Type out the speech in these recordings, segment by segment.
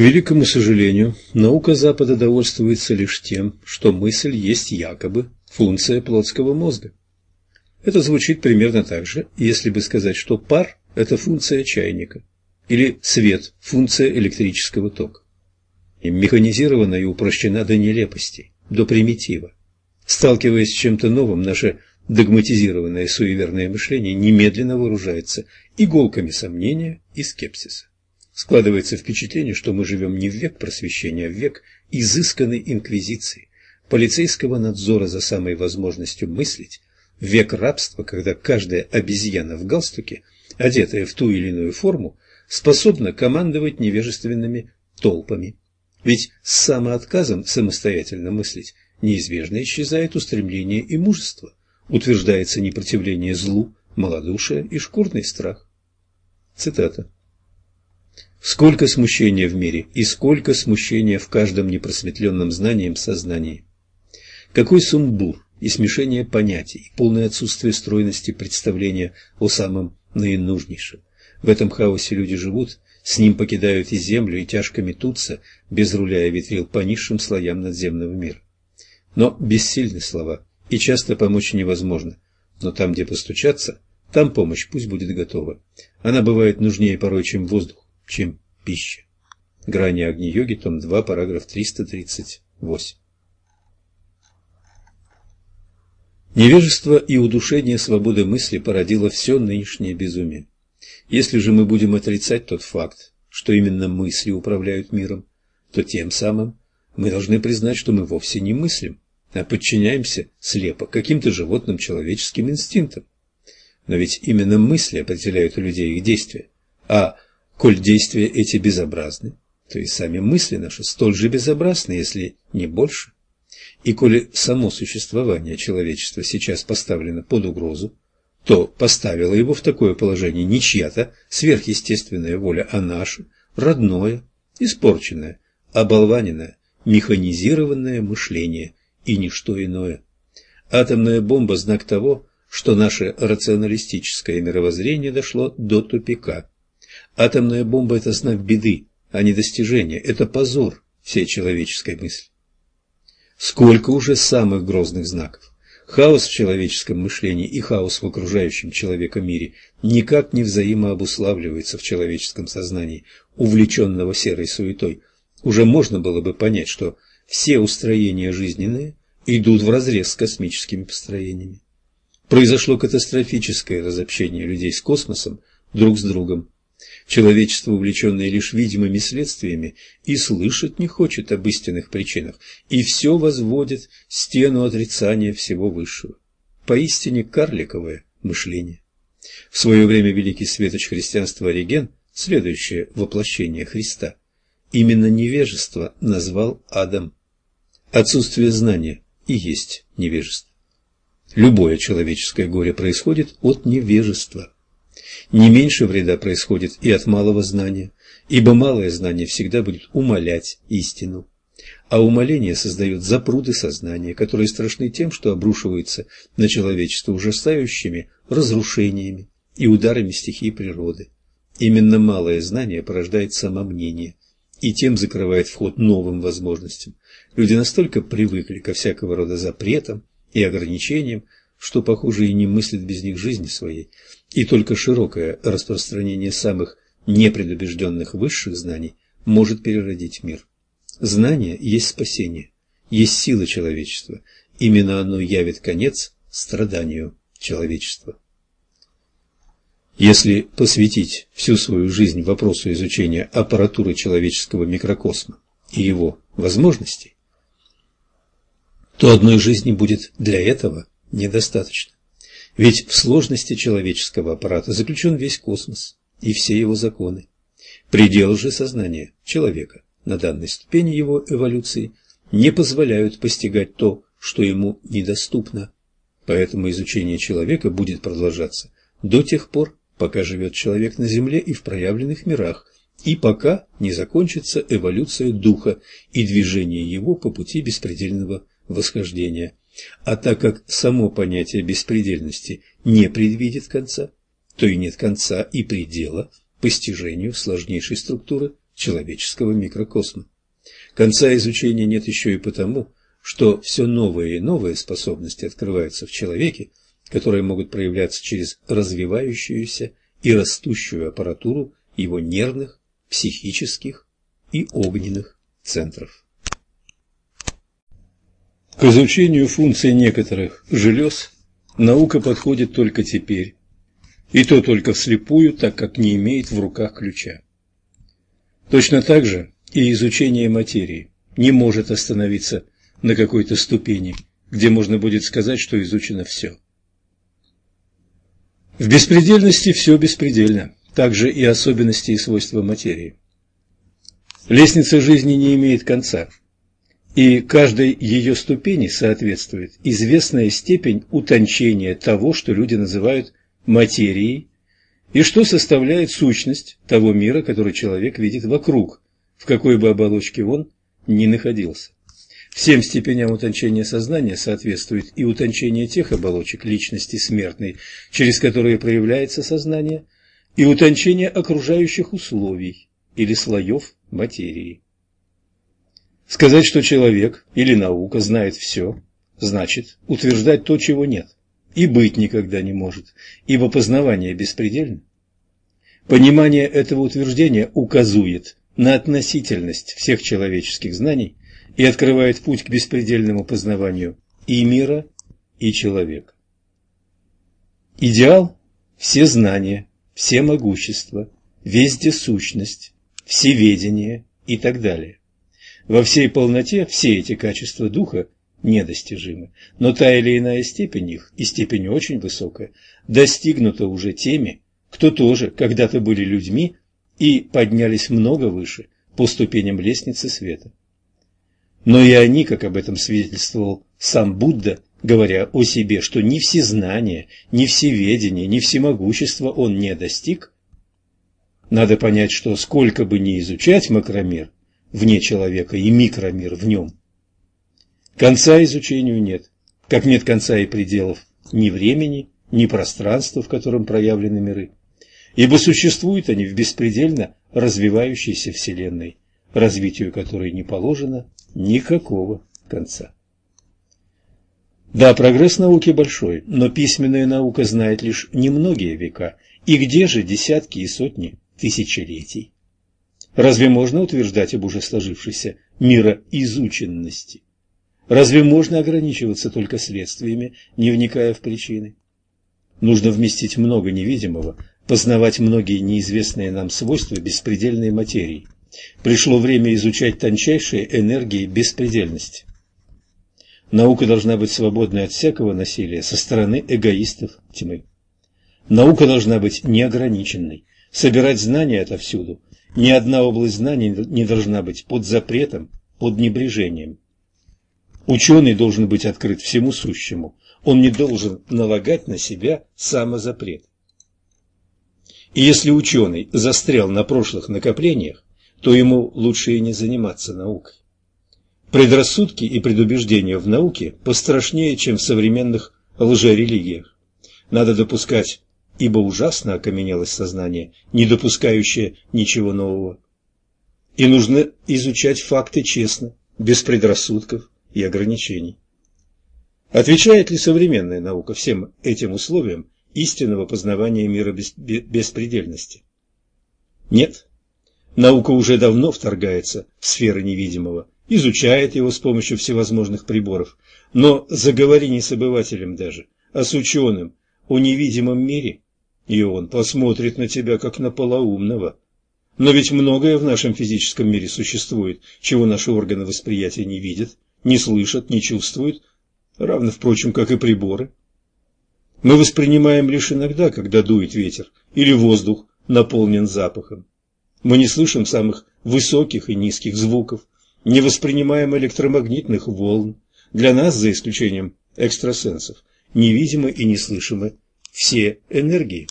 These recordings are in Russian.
великому сожалению, наука Запада довольствуется лишь тем, что мысль есть якобы функция плотского мозга. Это звучит примерно так же, если бы сказать, что пар – это функция чайника, или свет – функция электрического тока. И механизирована и упрощена до нелепости, до примитива. Сталкиваясь с чем-то новым, наше догматизированное суеверное мышление немедленно вооружается иголками сомнения и скепсиса. Складывается впечатление, что мы живем не в век просвещения, а в век изысканной инквизиции, полицейского надзора за самой возможностью мыслить, в век рабства, когда каждая обезьяна в галстуке, одетая в ту или иную форму, способна командовать невежественными толпами. Ведь с самоотказом самостоятельно мыслить неизбежно исчезает устремление и мужество, утверждается непротивление злу, малодушие и шкурный страх. Цитата. Сколько смущения в мире и сколько смущения в каждом непросветленном знанием сознании. Какой сумбур и смешение понятий, полное отсутствие стройности представления о самом наинужнейшем. В этом хаосе люди живут, с ним покидают и землю, и тяжко метутся, без руля и ветрил по низшим слоям надземного мира. Но бессильны слова, и часто помочь невозможно. Но там, где постучаться, там помощь пусть будет готова. Она бывает нужнее порой, чем воздух, чем пища. Грани Агни-йоги, том 2, параграф 338. Невежество и удушение свободы мысли породило все нынешнее безумие. Если же мы будем отрицать тот факт, что именно мысли управляют миром, то тем самым мы должны признать, что мы вовсе не мыслим, а подчиняемся слепо каким-то животным человеческим инстинктам. Но ведь именно мысли определяют у людей их действия. А коль действия эти безобразны, то и сами мысли наши столь же безобразны, если не больше. И коли само существование человечества сейчас поставлено под угрозу, то поставила его в такое положение не чья-то сверхъестественная воля, а наше, родное, испорченное, оболваненное, механизированное мышление и ничто иное. Атомная бомба – знак того, что наше рационалистическое мировоззрение дошло до тупика. Атомная бомба – это знак беды, а не достижения, это позор всей человеческой мысли. Сколько уже самых грозных знаков. Хаос в человеческом мышлении и хаос в окружающем человека мире никак не взаимообуславливается в человеческом сознании, увлеченного серой суетой. Уже можно было бы понять, что все устроения жизненные идут вразрез с космическими построениями. Произошло катастрофическое разобщение людей с космосом друг с другом. Человечество, увлеченное лишь видимыми следствиями, и слышать не хочет об истинных причинах, и все возводит стену отрицания всего высшего. Поистине карликовое мышление. В свое время великий светоч христианства Ориген, следующее воплощение Христа, именно невежество назвал адом. Отсутствие знания и есть невежество. Любое человеческое горе происходит от невежества. Не меньше вреда происходит и от малого знания, ибо малое знание всегда будет умалять истину. А умаление создает запруды сознания, которые страшны тем, что обрушиваются на человечество ужасающими разрушениями и ударами стихии природы. Именно малое знание порождает самомнение и тем закрывает вход новым возможностям. Люди настолько привыкли ко всякого рода запретам и ограничениям, что, похоже, и не мыслят без них жизни своей, и только широкое распространение самых непредубежденных высших знаний может переродить мир. Знание есть спасение, есть сила человечества, именно оно явит конец страданию человечества. Если посвятить всю свою жизнь вопросу изучения аппаратуры человеческого микрокосма и его возможностей, то одной жизни будет для этого недостаточно. Ведь в сложности человеческого аппарата заключен весь космос и все его законы. Предел же сознания человека на данной ступени его эволюции не позволяют постигать то, что ему недоступно. Поэтому изучение человека будет продолжаться до тех пор, пока живет человек на Земле и в проявленных мирах, и пока не закончится эволюция духа и движение его по пути беспредельного восхождения. А так как само понятие беспредельности не предвидит конца, то и нет конца и предела постижению сложнейшей структуры человеческого микрокосма. Конца изучения нет еще и потому, что все новые и новые способности открываются в человеке, которые могут проявляться через развивающуюся и растущую аппаратуру его нервных, психических и огненных центров. К изучению функций некоторых желез наука подходит только теперь, и то только вслепую, так как не имеет в руках ключа. Точно так же и изучение материи не может остановиться на какой-то ступени, где можно будет сказать, что изучено все. В беспредельности все беспредельно, также и особенности и свойства материи. Лестница жизни не имеет конца, и каждой ее ступени соответствует известная степень утончения того, что люди называют материей, и что составляет сущность того мира, который человек видит вокруг, в какой бы оболочке он ни находился. Всем степеням утончения сознания соответствует и утончение тех оболочек личности смертной, через которые проявляется сознание, и утончение окружающих условий или слоев материи. Сказать, что человек или наука знает все, значит утверждать то, чего нет, и быть никогда не может, ибо познавание беспредельно. Понимание этого утверждения указует на относительность всех человеческих знаний и открывает путь к беспредельному познаванию и мира, и человека. Идеал – все знания, все могущества, вездесущность, всеведение и так далее. Во всей полноте все эти качества духа недостижимы, но та или иная степень их, и степень очень высокая, достигнута уже теми, кто тоже когда-то были людьми и поднялись много выше по ступеням лестницы света. Но и они, как об этом свидетельствовал сам Будда, говоря о себе, что ни всезнания, ни всеведения, ни всемогущества он не достиг, надо понять, что сколько бы ни изучать макромир вне человека и микромир в нем, конца изучению нет, как нет конца и пределов ни времени, ни пространства, в котором проявлены миры, ибо существуют они в беспредельно развивающейся Вселенной, развитию которой не положено никакого конца. Да, прогресс науки большой, но письменная наука знает лишь немногие века, и где же десятки и сотни тысячелетий. Разве можно утверждать об уже сложившейся мироизученности? Разве можно ограничиваться только следствиями, не вникая в причины? Нужно вместить много невидимого, познавать многие неизвестные нам свойства беспредельной материи. Пришло время изучать тончайшие энергии беспредельности. Наука должна быть свободной от всякого насилия со стороны эгоистов тьмы. Наука должна быть неограниченной, собирать знания отовсюду. Ни одна область знаний не должна быть под запретом, под небрежением. Ученый должен быть открыт всему сущему. Он не должен налагать на себя самозапрет. И если ученый застрял на прошлых накоплениях, то ему лучше и не заниматься наукой. Предрассудки и предубеждения в науке пострашнее, чем в современных лжерелигиях. Надо допускать ибо ужасно окаменелось сознание, не допускающее ничего нового. И нужно изучать факты честно, без предрассудков и ограничений. Отвечает ли современная наука всем этим условиям истинного познавания мира беспредельности? Нет. Наука уже давно вторгается в сферы невидимого, изучает его с помощью всевозможных приборов, но заговори не с обывателем даже, а с ученым о невидимом мире, и он посмотрит на тебя, как на полоумного. Но ведь многое в нашем физическом мире существует, чего наши органы восприятия не видят, не слышат, не чувствуют, равно, впрочем, как и приборы. Мы воспринимаем лишь иногда, когда дует ветер, или воздух наполнен запахом. Мы не слышим самых высоких и низких звуков, не воспринимаем электромагнитных волн. Для нас, за исключением экстрасенсов, невидимы и неслышимы все энергии.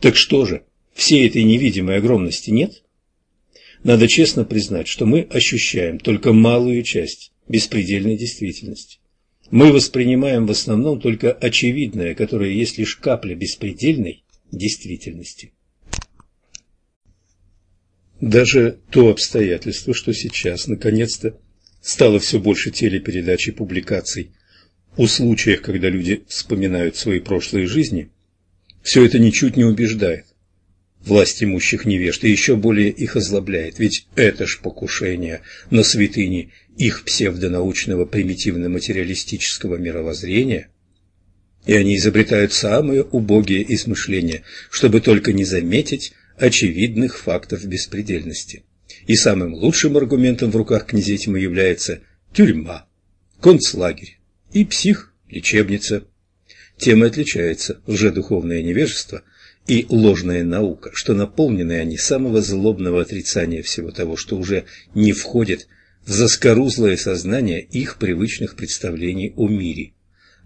Так что же, всей этой невидимой огромности нет? Надо честно признать, что мы ощущаем только малую часть беспредельной действительности. Мы воспринимаем в основном только очевидное, которое есть лишь капля беспредельной действительности. Даже то обстоятельство, что сейчас, наконец-то, стало все больше телепередач и публикаций о случаях, когда люди вспоминают свои прошлые жизни, все это ничуть не убеждает власть имущих невежд и еще более их озлобляет, ведь это ж покушение на святыни их псевдонаучного примитивно-материалистического мировоззрения, и они изобретают самые убогие измышления, чтобы только не заметить очевидных фактов беспредельности. И самым лучшим аргументом в руках князей является тюрьма, концлагерь и псих-лечебница. Тем и отличается лжедуховное невежество и ложная наука, что наполнены они самого злобного отрицания всего того, что уже не входит в заскорузлое сознание их привычных представлений о мире.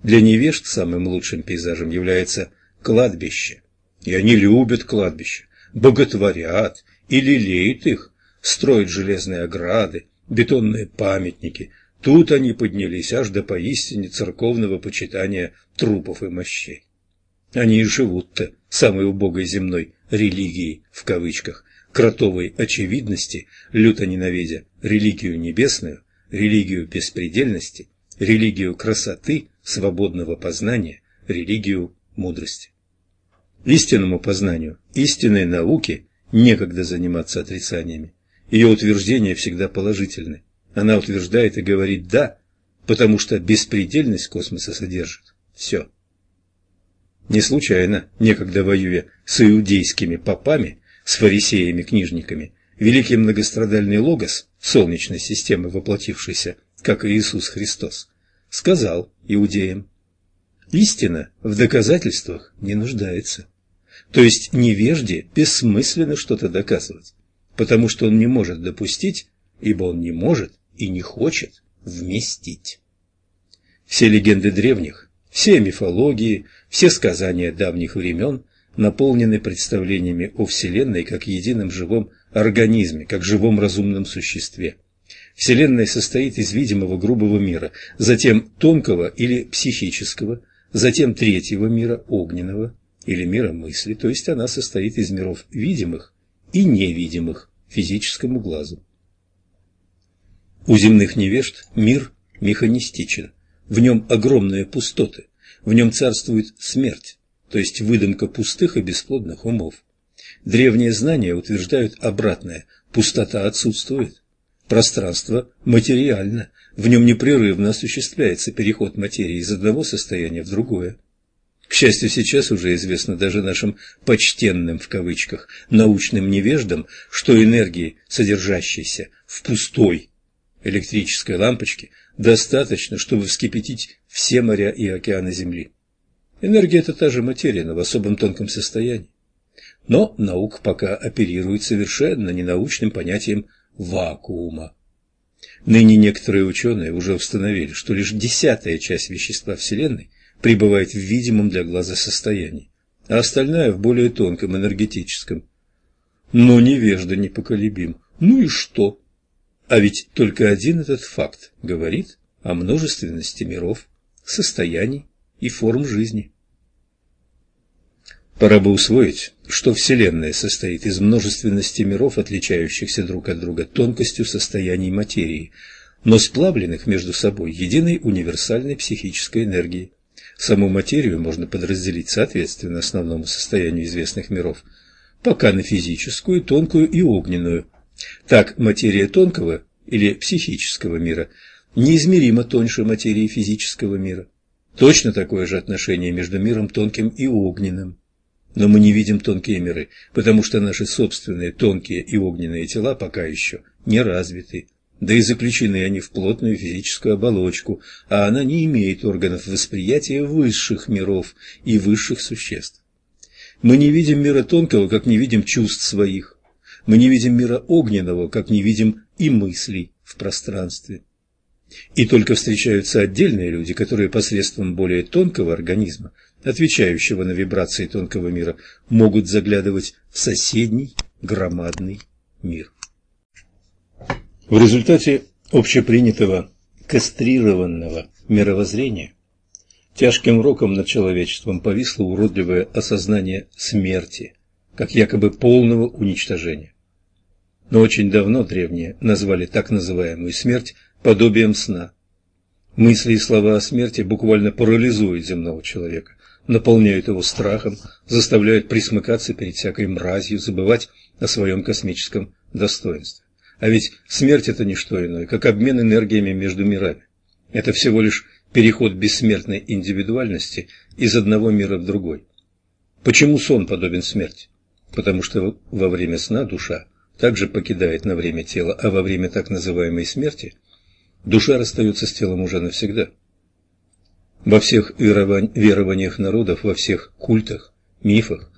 Для невежд самым лучшим пейзажем является кладбище, и они любят кладбище, боготворят и лелеют их, строят железные ограды, бетонные памятники. Тут они поднялись аж до поистине церковного почитания трупов и мощей. Они и живут-то самой убогой земной религией, в кавычках, кротовой очевидности, люто ненавидя религию небесную, религию беспредельности, религию красоты, свободного познания, религию мудрости. Истинному познанию, истинной науке некогда заниматься отрицаниями. Ее утверждения всегда положительны. Она утверждает и говорит «да», потому что беспредельность космоса содержит все. Не случайно, некогда воюя с иудейскими попами, с фарисеями-книжниками, великий многострадальный Логос Солнечной системы, воплотившийся, как Иисус Христос, сказал иудеям, истина в доказательствах не нуждается. То есть невежде бессмысленно что-то доказывать, потому что он не может допустить, ибо он не может и не хочет вместить. Все легенды древних, все мифологии, все сказания давних времен наполнены представлениями о Вселенной как едином живом организме, как живом разумном существе. Вселенная состоит из видимого грубого мира, затем тонкого или психического, затем третьего мира огненного, или мира мысли, то есть она состоит из миров видимых и невидимых физическому глазу. У земных невежд мир механистичен, в нем огромные пустоты, в нем царствует смерть, то есть выдумка пустых и бесплодных умов. Древние знания утверждают обратное – пустота отсутствует. Пространство материально, в нем непрерывно осуществляется переход материи из одного состояния в другое. К счастью, сейчас уже известно даже нашим «почтенным» в кавычках научным невеждам, что энергии, содержащейся в пустой электрической лампочке, достаточно, чтобы вскипятить все моря и океаны Земли. Энергия – это та же материя, но в особом тонком состоянии. Но наука пока оперирует совершенно ненаучным понятием вакуума. Ныне некоторые ученые уже установили, что лишь десятая часть вещества Вселенной пребывает в видимом для глаза состоянии, а остальная в более тонком энергетическом. Но невежда непоколебим. Ну и что? А ведь только один этот факт говорит о множественности миров, состояний и форм жизни. Пора бы усвоить, что Вселенная состоит из множественности миров, отличающихся друг от друга тонкостью состояний материи, но сплавленных между собой единой универсальной психической энергией. Саму материю можно подразделить соответственно основному состоянию известных миров, пока на физическую, тонкую и огненную. Так материя тонкого или психического мира неизмеримо тоньше материи физического мира. Точно такое же отношение между миром тонким и огненным. Но мы не видим тонкие миры, потому что наши собственные тонкие и огненные тела пока еще не развиты да и заключены они в плотную физическую оболочку, а она не имеет органов восприятия высших миров и высших существ. Мы не видим мира тонкого, как не видим чувств своих. Мы не видим мира огненного, как не видим и мыслей в пространстве. И только встречаются отдельные люди, которые посредством более тонкого организма, отвечающего на вибрации тонкого мира, могут заглядывать в соседний громадный мир. В результате общепринятого кастрированного мировоззрения тяжким роком над человечеством повисло уродливое осознание смерти, как якобы полного уничтожения. Но очень давно древние назвали так называемую смерть подобием сна. Мысли и слова о смерти буквально парализуют земного человека, наполняют его страхом, заставляют присмыкаться перед всякой мразью, забывать о своем космическом достоинстве. А ведь смерть – это не что иное, как обмен энергиями между мирами. Это всего лишь переход бессмертной индивидуальности из одного мира в другой. Почему сон подобен смерти? Потому что во время сна душа также покидает на время тело, а во время так называемой смерти душа расстается с телом уже навсегда. Во всех верованиях народов, во всех культах, мифах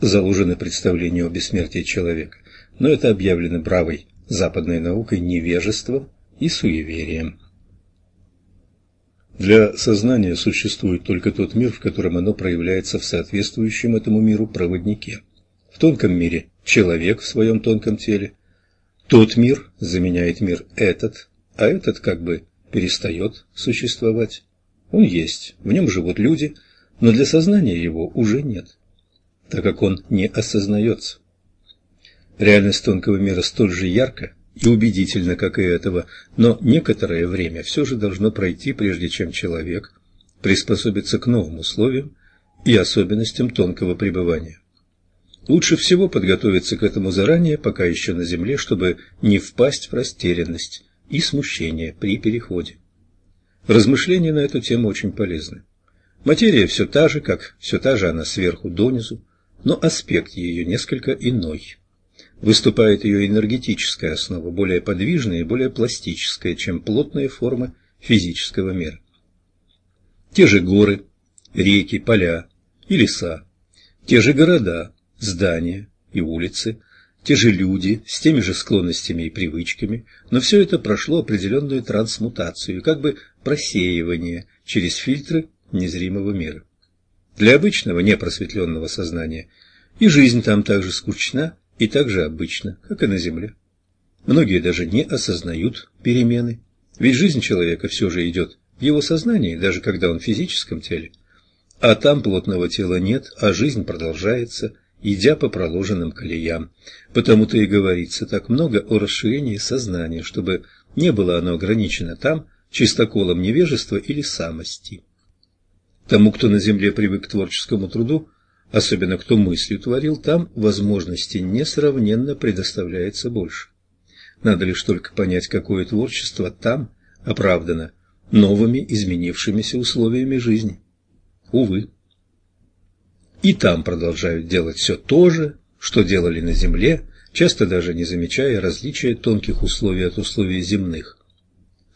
заложены представления о бессмертии человека, но это объявлено бравой западной наукой невежеством и суеверием. Для сознания существует только тот мир, в котором оно проявляется в соответствующем этому миру проводнике. Тонком мире – человек в своем тонком теле. Тот мир заменяет мир этот, а этот как бы перестает существовать. Он есть, в нем живут люди, но для сознания его уже нет, так как он не осознается. Реальность тонкого мира столь же ярко и убедительно, как и этого, но некоторое время все же должно пройти, прежде чем человек приспособится к новым условиям и особенностям тонкого пребывания. Лучше всего подготовиться к этому заранее, пока еще на земле, чтобы не впасть в растерянность и смущение при переходе. Размышления на эту тему очень полезны. Материя все та же, как все та же она сверху донизу, но аспект ее несколько иной выступает ее энергетическая основа, более подвижная и более пластическая, чем плотные формы физического мира. Те же горы, реки, поля и леса, те же города, здания и улицы, те же люди с теми же склонностями и привычками, но все это прошло определенную трансмутацию, как бы просеивание через фильтры незримого мира. Для обычного непросветленного сознания и жизнь там также скучна и так же обычно, как и на Земле. Многие даже не осознают перемены, ведь жизнь человека все же идет в его сознании, даже когда он в физическом теле. А там плотного тела нет, а жизнь продолжается, идя по проложенным колеям. Потому-то и говорится так много о расширении сознания, чтобы не было оно ограничено там чистоколом невежества или самости. Тому, кто на земле привык к творческому труду, особенно кто мыслью творил, там возможностей несравненно предоставляется больше. Надо лишь только понять, какое творчество там оправдано новыми изменившимися условиями жизни. Увы. И там продолжают делать все то же, что делали на Земле, часто даже не замечая различия тонких условий от условий земных.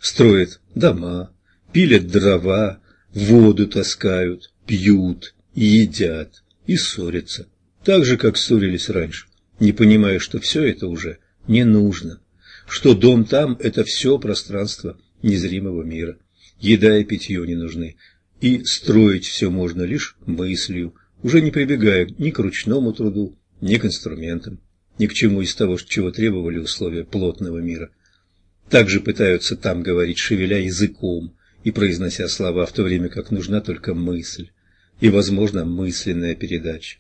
Строят дома, пилят дрова, воду таскают, пьют, едят, и ссорятся, так же, как ссорились раньше, не понимая, что все это уже не нужно, что дом там – это все пространство незримого мира, еда и питье не нужны, и строить все можно лишь мыслью, уже не прибегая ни к ручному труду, ни к инструментам, ни к чему из того, чего требовали условия плотного мира. Также пытаются там говорить, шевеля языком и произнося слова, в то время как нужна только мысль и, возможно, мысленная передача.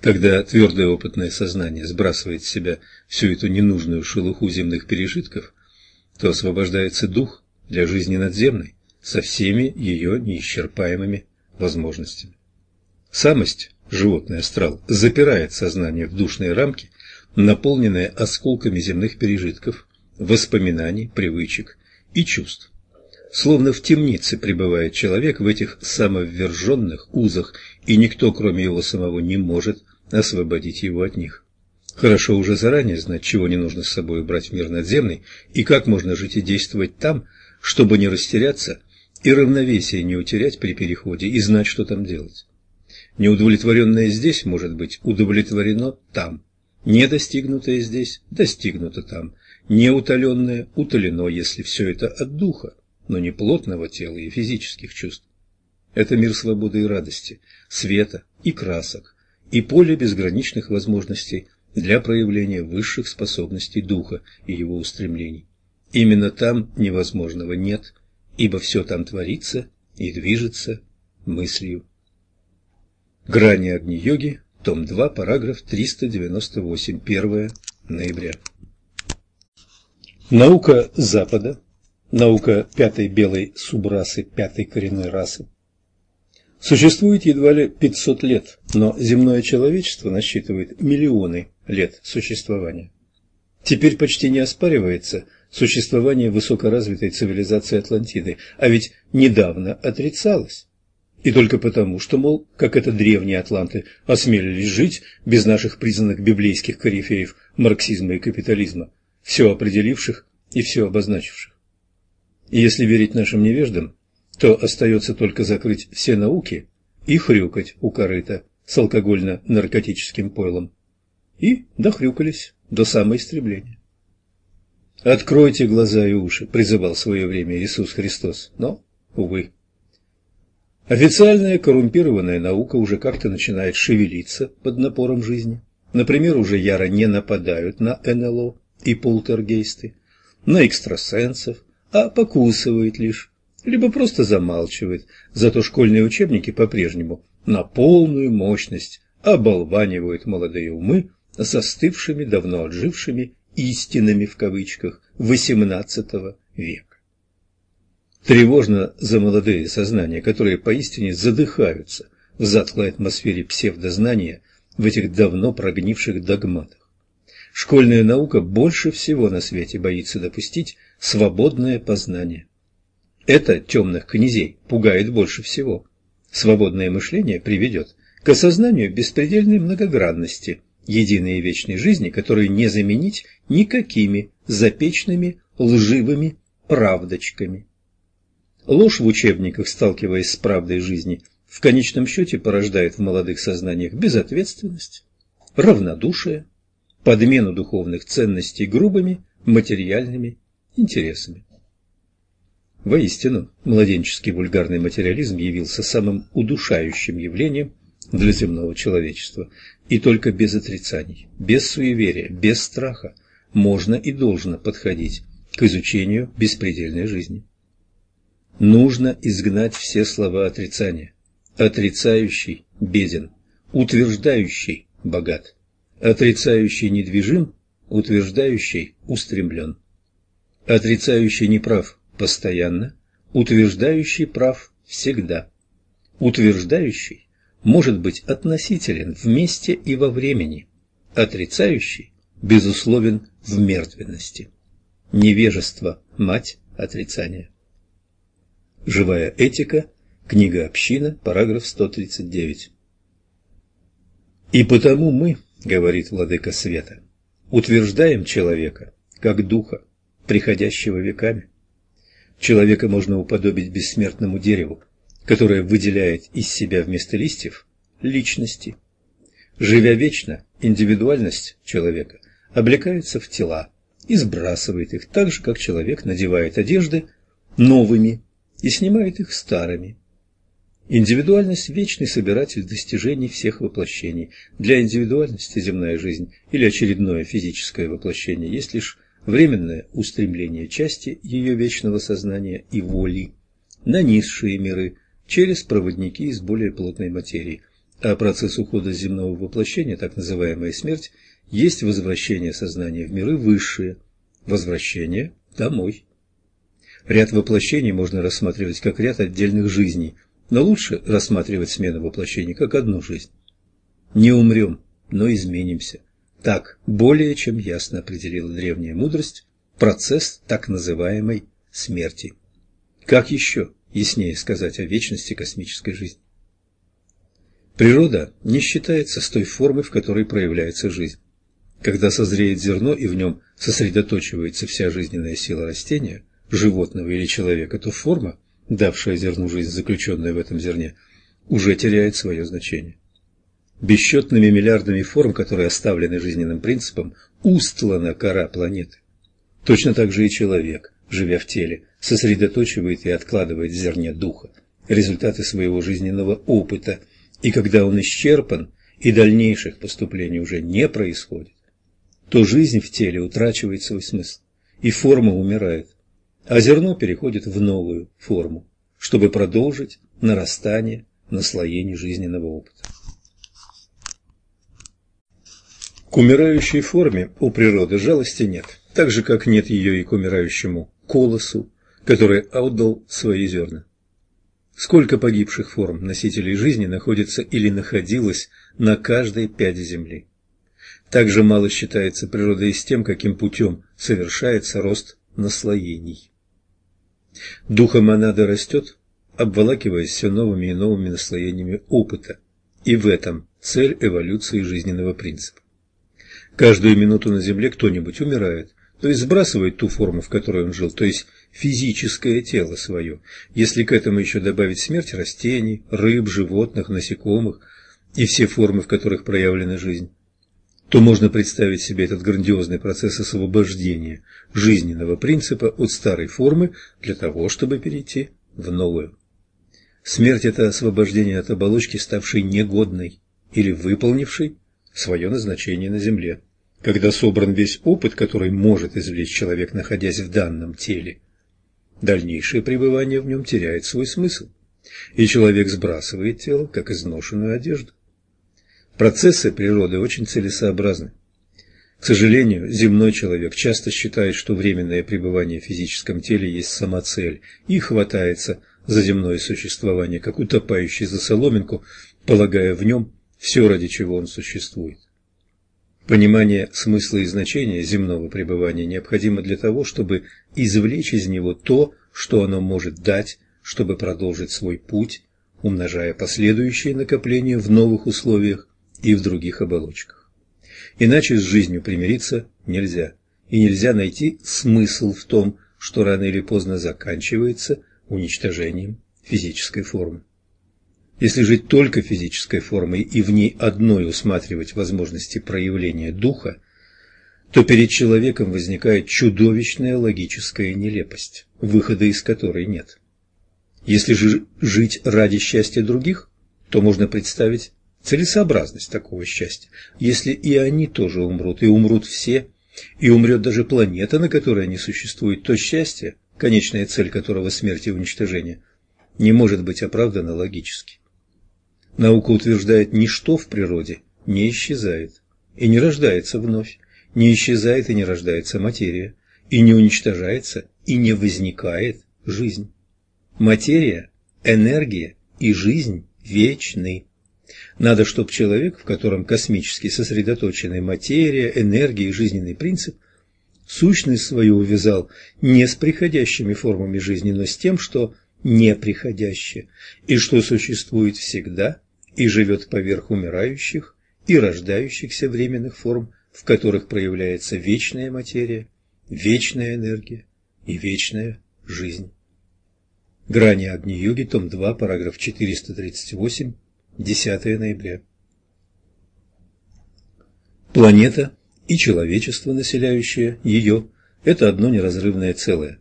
Когда твердое опытное сознание сбрасывает с себя всю эту ненужную шелуху земных пережитков, то освобождается дух для жизни надземной со всеми ее неисчерпаемыми возможностями. Самость, животный астрал, запирает сознание в душные рамки, наполненные осколками земных пережитков, воспоминаний, привычек и чувств. Словно в темнице пребывает человек в этих самовверженных узах, и никто, кроме его самого, не может освободить его от них. Хорошо уже заранее знать, чего не нужно с собой брать в мир надземный, и как можно жить и действовать там, чтобы не растеряться и равновесие не утерять при переходе, и знать, что там делать. Неудовлетворенное здесь может быть удовлетворено там, недостигнутое здесь достигнуто там, неутоленное утолено, если все это от духа но не плотного тела и физических чувств. Это мир свободы и радости, света и красок, и поле безграничных возможностей для проявления высших способностей духа и его устремлений. Именно там невозможного нет, ибо все там творится и движется мыслью. Грани Агни-йоги том 2, параграф 398, 1 ноября. Наука Запада, наука пятой белой субрасы, пятой коренной расы, существует едва ли 500 лет, но земное человечество насчитывает миллионы лет существования. Теперь почти не оспаривается существование высокоразвитой цивилизации Атлантиды, а ведь недавно отрицалось. И только потому, что, мол, как это древние атланты осмелились жить без наших признанных библейских корифеев марксизма и капитализма, все определивших и все обозначивших. И если верить нашим невеждам, то остается только закрыть все науки и хрюкать у корыта с алкогольно-наркотическим пойлом. И дохрюкались до самоистребления. «Откройте глаза и уши», — призывал в свое время Иисус Христос, но, увы. Официальная коррумпированная наука уже как-то начинает шевелиться под напором жизни. Например, уже яро не нападают на НЛО, и полтергейсты, на экстрасенсов, а покусывает лишь, либо просто замалчивает, зато школьные учебники по-прежнему на полную мощность оболванивают молодые умы застывшими, давно отжившими «истинами» в кавычках XVIII века. Тревожно за молодые сознания, которые поистине задыхаются в затхлой атмосфере псевдознания в этих давно прогнивших догматах. Школьная наука больше всего на свете боится допустить свободное познание. Это темных князей пугает больше всего. Свободное мышление приведет к осознанию беспредельной многогранности единой и вечной жизни, которую не заменить никакими запечными лживыми правдочками. Ложь в учебниках, сталкиваясь с правдой жизни, в конечном счете порождает в молодых сознаниях безответственность, равнодушие, подмену духовных ценностей грубыми материальными интересами. Воистину, младенческий вульгарный материализм явился самым удушающим явлением для земного человечества, и только без отрицаний, без суеверия, без страха можно и должно подходить к изучению беспредельной жизни. Нужно изгнать все слова отрицания. Отрицающий беден, утверждающий богат. Отрицающий недвижим, утверждающий устремлен. Отрицающий неправ постоянно, утверждающий прав всегда. Утверждающий может быть относителен в месте и во времени, отрицающий безусловен в мертвенности. Невежество – мать отрицания. Живая этика, книга «Община», параграф 139. И потому мы, говорит владыка света, утверждаем человека как духа, приходящего веками. Человека можно уподобить бессмертному дереву, которое выделяет из себя вместо листьев личности. Живя вечно, индивидуальность человека облекается в тела и сбрасывает их так же, как человек надевает одежды новыми и снимает их старыми. Индивидуальность – вечный собиратель достижений всех воплощений. Для индивидуальности земная жизнь или очередное физическое воплощение есть лишь временное устремление части ее вечного сознания и воли на низшие миры через проводники из более плотной материи. А процесс ухода земного воплощения, так называемая смерть, есть возвращение сознания в миры высшие, возвращение домой. Ряд воплощений можно рассматривать как ряд отдельных жизней – но лучше рассматривать смену воплощений как одну жизнь. Не умрем, но изменимся. Так более чем ясно определила древняя мудрость процесс так называемой смерти. Как еще яснее сказать о вечности космической жизни? Природа не считается с той формой, в которой проявляется жизнь. Когда созреет зерно и в нем сосредоточивается вся жизненная сила растения, животного или человека, то форма давшая зерну жизнь, заключенная в этом зерне, уже теряет свое значение. Бесчетными миллиардами форм, которые оставлены жизненным принципом, устлана кора планеты. Точно так же и человек, живя в теле, сосредоточивает и откладывает в зерне духа результаты своего жизненного опыта, и когда он исчерпан и дальнейших поступлений уже не происходит, то жизнь в теле утрачивает свой смысл, и форма умирает а зерно переходит в новую форму, чтобы продолжить нарастание наслоений жизненного опыта. К умирающей форме у природы жалости нет, так же, как нет ее и к умирающему колосу, который отдал свои зерна. Сколько погибших форм носителей жизни находится или находилось на каждой пяде Земли? Также мало считается природой с тем, каким путем совершается рост наслоений. Духа монады растет, обволакиваясь все новыми и новыми наслоениями опыта, и в этом цель эволюции жизненного принципа. Каждую минуту на Земле кто-нибудь умирает, то есть сбрасывает ту форму, в которой он жил, то есть физическое тело свое. Если к этому еще добавить смерть растений, рыб, животных, насекомых и все формы, в которых проявлена жизнь, то можно представить себе этот грандиозный процесс освобождения жизненного принципа от старой формы для того, чтобы перейти в новую. Смерть – это освобождение от оболочки, ставшей негодной или выполнившей свое назначение на Земле, когда собран весь опыт, который может извлечь человек, находясь в данном теле. Дальнейшее пребывание в нем теряет свой смысл, и человек сбрасывает тело, как изношенную одежду. Процессы природы очень целесообразны. К сожалению, земной человек часто считает, что временное пребывание в физическом теле есть самоцель и хватается за земное существование, как утопающий за соломинку, полагая в нем все, ради чего он существует. Понимание смысла и значения земного пребывания необходимо для того, чтобы извлечь из него то, что оно может дать, чтобы продолжить свой путь, умножая последующие накопления в новых условиях и в других оболочках. Иначе с жизнью примириться нельзя, и нельзя найти смысл в том, что рано или поздно заканчивается уничтожением физической формы. Если жить только физической формой и в ней одной усматривать возможности проявления духа, то перед человеком возникает чудовищная логическая нелепость, выхода из которой нет. Если же жить ради счастья других, то можно представить целесообразность такого счастья. Если и они тоже умрут, и умрут все, и умрет даже планета, на которой они существуют, то счастье, конечная цель которого смерть и уничтожение, не может быть оправдано логически. Наука утверждает, ничто в природе не исчезает и не рождается вновь, не исчезает и не рождается материя, и не уничтожается и не возникает жизнь. Материя, энергия и жизнь вечны. Надо, чтобы человек, в котором космически сосредоточены материя, энергия и жизненный принцип, сущность свою увязал не с приходящими формами жизни, но с тем, что неприходящее, и что существует всегда и живет поверх умирающих и рождающихся временных форм, в которых проявляется вечная материя, вечная энергия и вечная жизнь. Грани Агни-йоги, том 2, параграф 438, 10 ноября. Планета и человечество, населяющее ее, это одно неразрывное целое.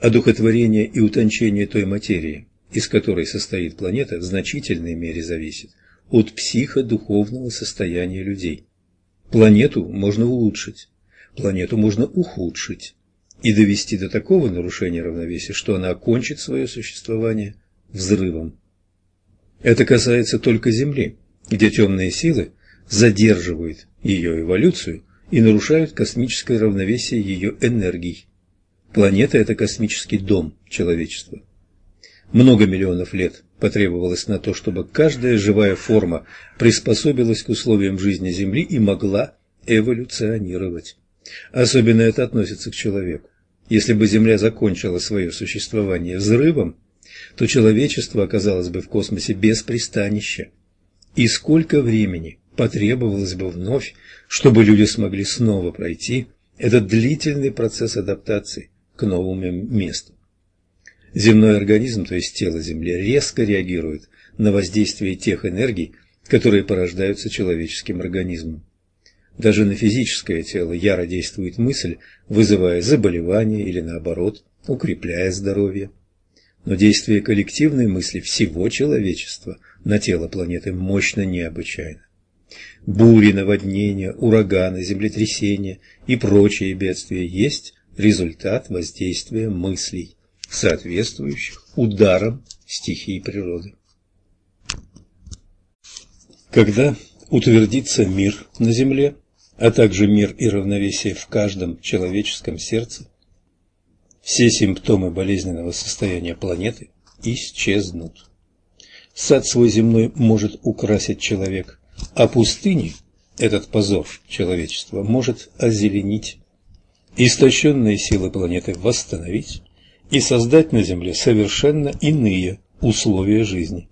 Одухотворение и утончение той материи, из которой состоит планета, в значительной мере зависит от психо-духовного состояния людей. Планету можно улучшить, планету можно ухудшить и довести до такого нарушения равновесия, что она окончит свое существование взрывом. Это касается только Земли, где темные силы задерживают ее эволюцию и нарушают космическое равновесие ее энергий. Планета – это космический дом человечества. Много миллионов лет потребовалось на то, чтобы каждая живая форма приспособилась к условиям жизни Земли и могла эволюционировать. Особенно это относится к человеку. Если бы Земля закончила свое существование взрывом, то человечество оказалось бы в космосе без пристанища. И сколько времени потребовалось бы вновь, чтобы люди смогли снова пройти этот длительный процесс адаптации к новому месту. Земной организм, то есть тело Земли, резко реагирует на воздействие тех энергий, которые порождаются человеческим организмом. Даже на физическое тело яро действует мысль, вызывая заболевание или наоборот, укрепляя здоровье но действие коллективной мысли всего человечества на тело планеты мощно необычайно. Бури, наводнения, ураганы, землетрясения и прочие бедствия есть результат воздействия мыслей, соответствующих ударам стихии природы. Когда утвердится мир на Земле, а также мир и равновесие в каждом человеческом сердце, все симптомы болезненного состояния планеты исчезнут. Сад свой земной может украсить человек, а пустыни этот позор человечества может озеленить, истощенные силы планеты восстановить и создать на Земле совершенно иные условия жизни.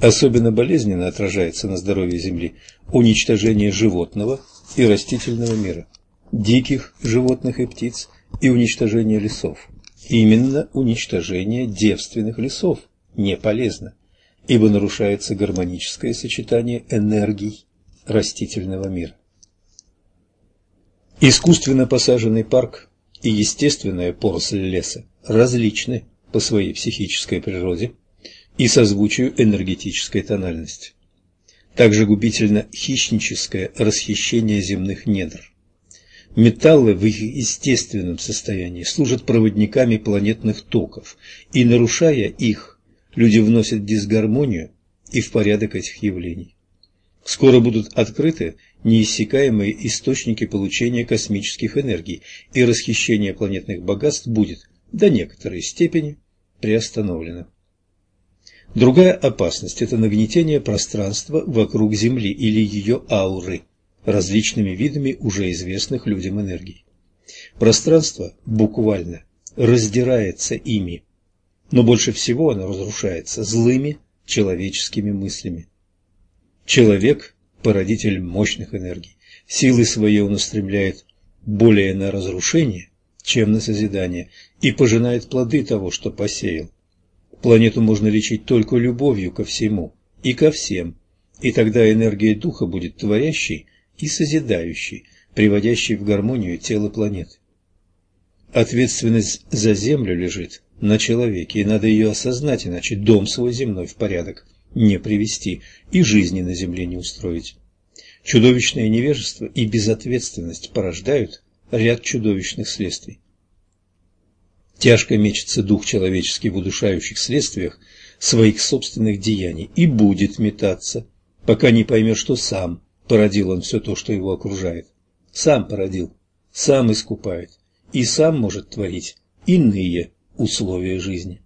Особенно болезненно отражается на здоровье Земли уничтожение животного и растительного мира, диких животных и птиц и уничтожение лесов. Именно уничтожение девственных лесов не полезно ибо нарушается гармоническое сочетание энергий растительного мира. Искусственно посаженный парк и естественная поросль леса различны по своей психической природе и созвучию энергетической тональности. Также губительно хищническое расхищение земных недр. Металлы в их естественном состоянии служат проводниками планетных токов, и, нарушая их, люди вносят дисгармонию и в порядок этих явлений. Скоро будут открыты неиссякаемые источники получения космических энергий, и расхищение планетных богатств будет до некоторой степени приостановлено. Другая опасность – это нагнетение пространства вокруг Земли или ее ауры различными видами уже известных людям энергий. Пространство буквально раздирается ими, но больше всего оно разрушается злыми человеческими мыслями. Человек – породитель мощных энергий. Силы свои он устремляет более на разрушение, чем на созидание, и пожинает плоды того, что посеял. Планету можно лечить только любовью ко всему и ко всем, и тогда энергия духа будет творящей и созидающей, приводящей в гармонию тело планеты. Ответственность за Землю лежит на человеке, и надо ее осознать, иначе дом свой земной в порядок не привести и жизни на земле не устроить. Чудовищное невежество и безответственность порождают ряд чудовищных следствий. Тяжко мечется дух человеческий в удушающих следствиях своих собственных деяний и будет метаться, пока не поймет, что сам породил он все то, что его окружает. Сам породил, сам искупает и сам может творить иные условия жизни.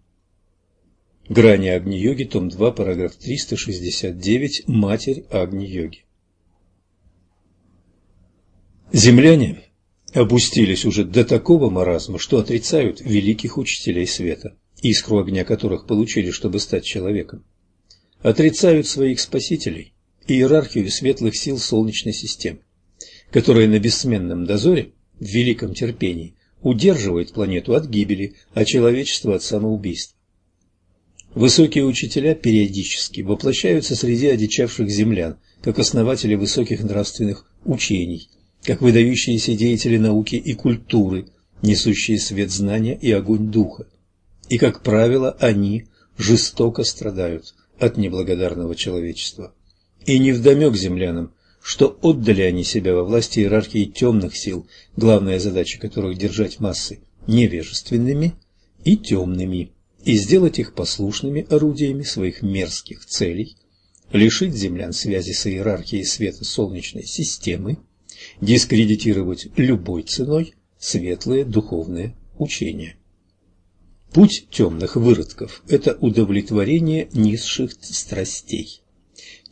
Грани Агни-йоги, том 2, параграф 369, Матерь Агни-йоги. Земляне опустились уже до такого маразма, что отрицают великих учителей света, искру огня которых получили, чтобы стать человеком. Отрицают своих спасителей, иерархию светлых сил Солнечной системы, которая на бессменном дозоре, в великом терпении, удерживает планету от гибели, а человечество от самоубийства. Высокие учителя периодически воплощаются среди одичавших землян, как основатели высоких нравственных учений, как выдающиеся деятели науки и культуры, несущие свет знания и огонь духа. И, как правило, они жестоко страдают от неблагодарного человечества. И невдомек землянам, что отдали они себя во власти иерархии темных сил, главная задача которых – держать массы невежественными и темными, и сделать их послушными орудиями своих мерзких целей, лишить землян связи с иерархией света Солнечной системы, дискредитировать любой ценой светлые духовные учения. Путь темных выродков – это удовлетворение низших страстей.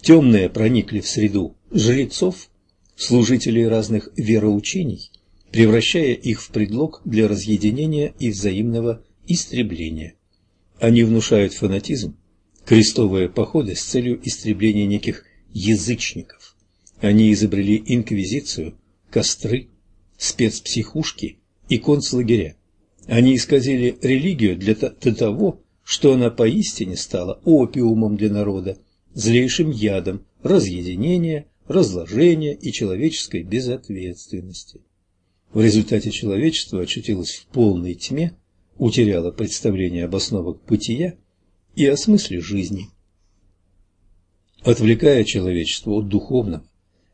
Темные проникли в среду жрецов, служителей разных вероучений, превращая их в предлог для разъединения и взаимного истребления. Они внушают фанатизм, крестовые походы с целью истребления неких язычников. Они изобрели инквизицию, костры, спецпсихушки и концлагеря. Они исказили религию для, для того, что она поистине стала опиумом для народа, злейшим ядом разъединения, разложения и человеческой безответственности. В результате человечество очутилось в полной тьме, утеряло представление об основах бытия и о смысле жизни. Отвлекая человечество от духовного,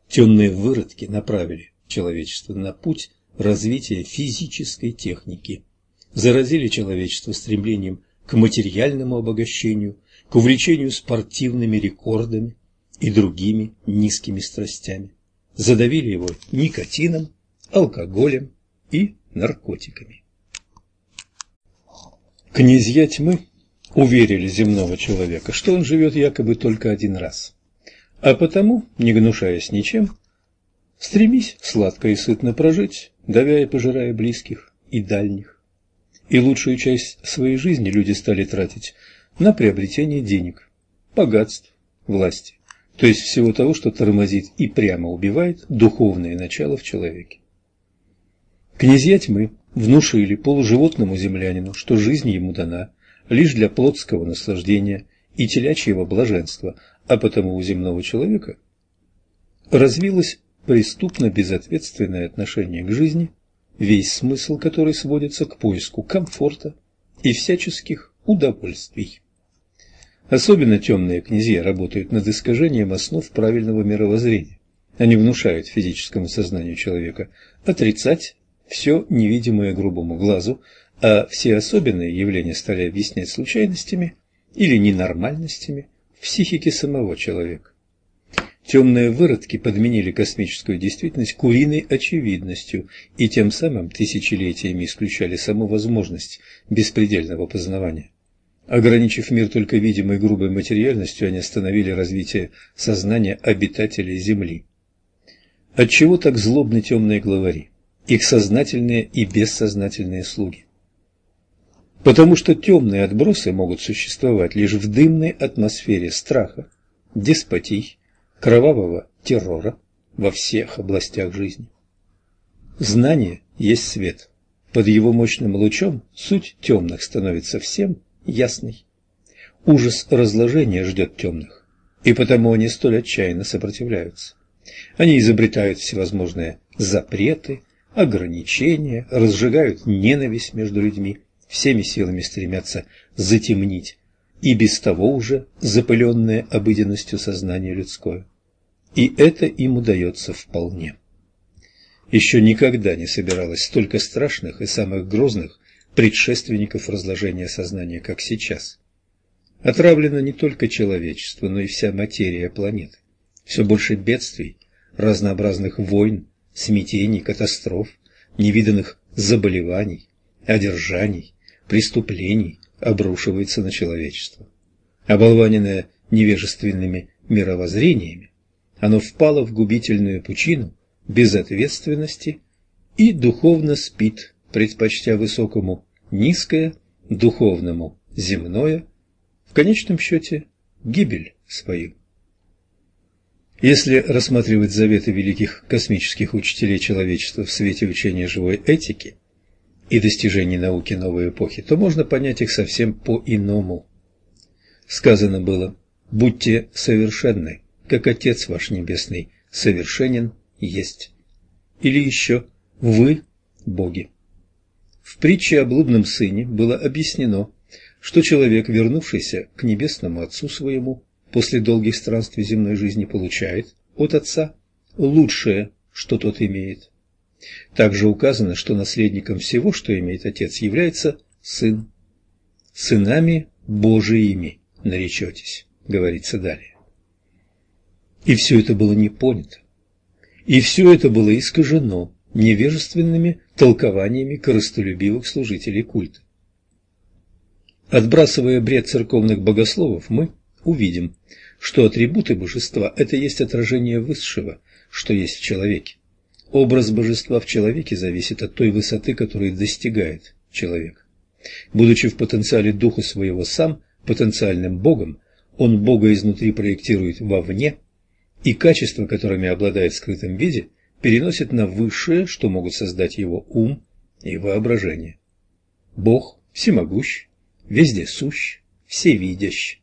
темные выродки направили человечество на путь развития физической техники, заразили человечество стремлением к материальному обогащению, к увлечению спортивными рекордами, и другими низкими страстями. задавили его никотином, алкоголем и наркотиками. Князья тьмы уверили земного человека, что он живет якобы только один раз, а потому, не гнушаясь ничем, стремись сладко и сытно прожить, давя и пожирая близких и дальних. И лучшую часть своей жизни люди стали тратить на приобретение денег, богатств, власти, то есть всего того, что тормозит и прямо убивает духовное начало в человеке. Князья тьмы внушили полуживотному землянину, что жизнь ему дана лишь для плотского наслаждения и телячьего блаженства, а потому у земного человека развилось преступно безответственное отношение к жизни, весь смысл которой сводится к поиску комфорта и всяческих удовольствий. Особенно темные князья работают над искажением основ правильного мировоззрения. Они внушают физическому сознанию человека отрицать все невидимое грубому глазу, а все особенные явления стали объяснять случайностями или ненормальностями в психике самого человека. Темные выродки подменили космическую действительность куриной очевидностью и тем самым тысячелетиями исключали саму возможность беспредельного познавания. Ограничив мир только видимой грубой материальностью, они остановили развитие сознания обитателей Земли. Отчего так злобны темные главари? их сознательные и бессознательные слуги. Потому что темные отбросы могут существовать лишь в дымной атмосфере страха, деспотий, кровавого террора во всех областях жизни. Знание есть свет. Под его мощным лучом суть темных становится всем ясной. Ужас разложения ждет темных, и потому они столь отчаянно сопротивляются. Они изобретают всевозможные запреты, ограничения, разжигают ненависть между людьми, всеми силами стремятся затемнить и без того уже запыленное обыденностью сознание людское. И это им удается вполне. Еще никогда не собиралось столько страшных и самых грозных предшественников разложения сознания, как сейчас. Отравлено не только человечество, но и вся материя планеты. Все больше бедствий, разнообразных войн, смятений, катастроф, невиданных заболеваний, одержаний, преступлений обрушивается на человечество. Оболваненное невежественными мировоззрениями, оно впало в губительную пучину безответственности и духовно спит, предпочтя высокому низкое, духовному земное, в конечном счете гибель свою. Если рассматривать заветы великих космических учителей человечества в свете учения живой этики и достижений науки новой эпохи, то можно понять их совсем по-иному. Сказано было «Будьте совершенны, как Отец ваш Небесный совершенен есть». Или еще «Вы – боги». В притче о блудном сыне было объяснено, что человек, вернувшийся к Небесному Отцу своему, после долгих странствий земной жизни получает от отца лучшее, что тот имеет. Также указано, что наследником всего, что имеет отец, является сын. «Сынами Божиими наречетесь», говорится далее. И все это было не понято. И все это было искажено невежественными толкованиями корыстолюбивых служителей культа. Отбрасывая бред церковных богословов, мы увидим, что атрибуты божества – это есть отражение высшего, что есть в человеке. Образ божества в человеке зависит от той высоты, которую достигает человек. Будучи в потенциале духа своего сам, потенциальным Богом, он Бога изнутри проектирует вовне, и качества, которыми обладает в скрытом виде, переносит на высшее, что могут создать его ум и воображение. Бог всемогущ, вездесущ, всевидящ,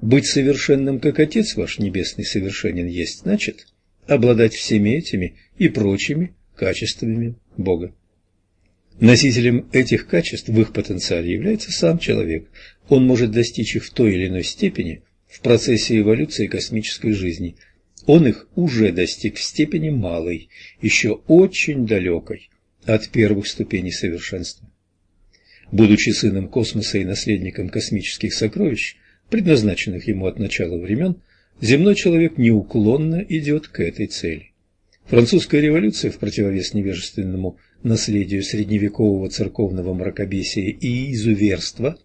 быть совершенным, как Отец ваш Небесный совершенен есть, значит обладать всеми этими и прочими качествами Бога. Носителем этих качеств в их потенциале является сам человек. Он может достичь их в той или иной степени в процессе эволюции космической жизни. Он их уже достиг в степени малой, еще очень далекой от первых ступеней совершенства. Будучи сыном космоса и наследником космических сокровищ, предназначенных ему от начала времен, земной человек неуклонно идет к этой цели. Французская революция в противовес невежественному наследию средневекового церковного мракобесия и изуверства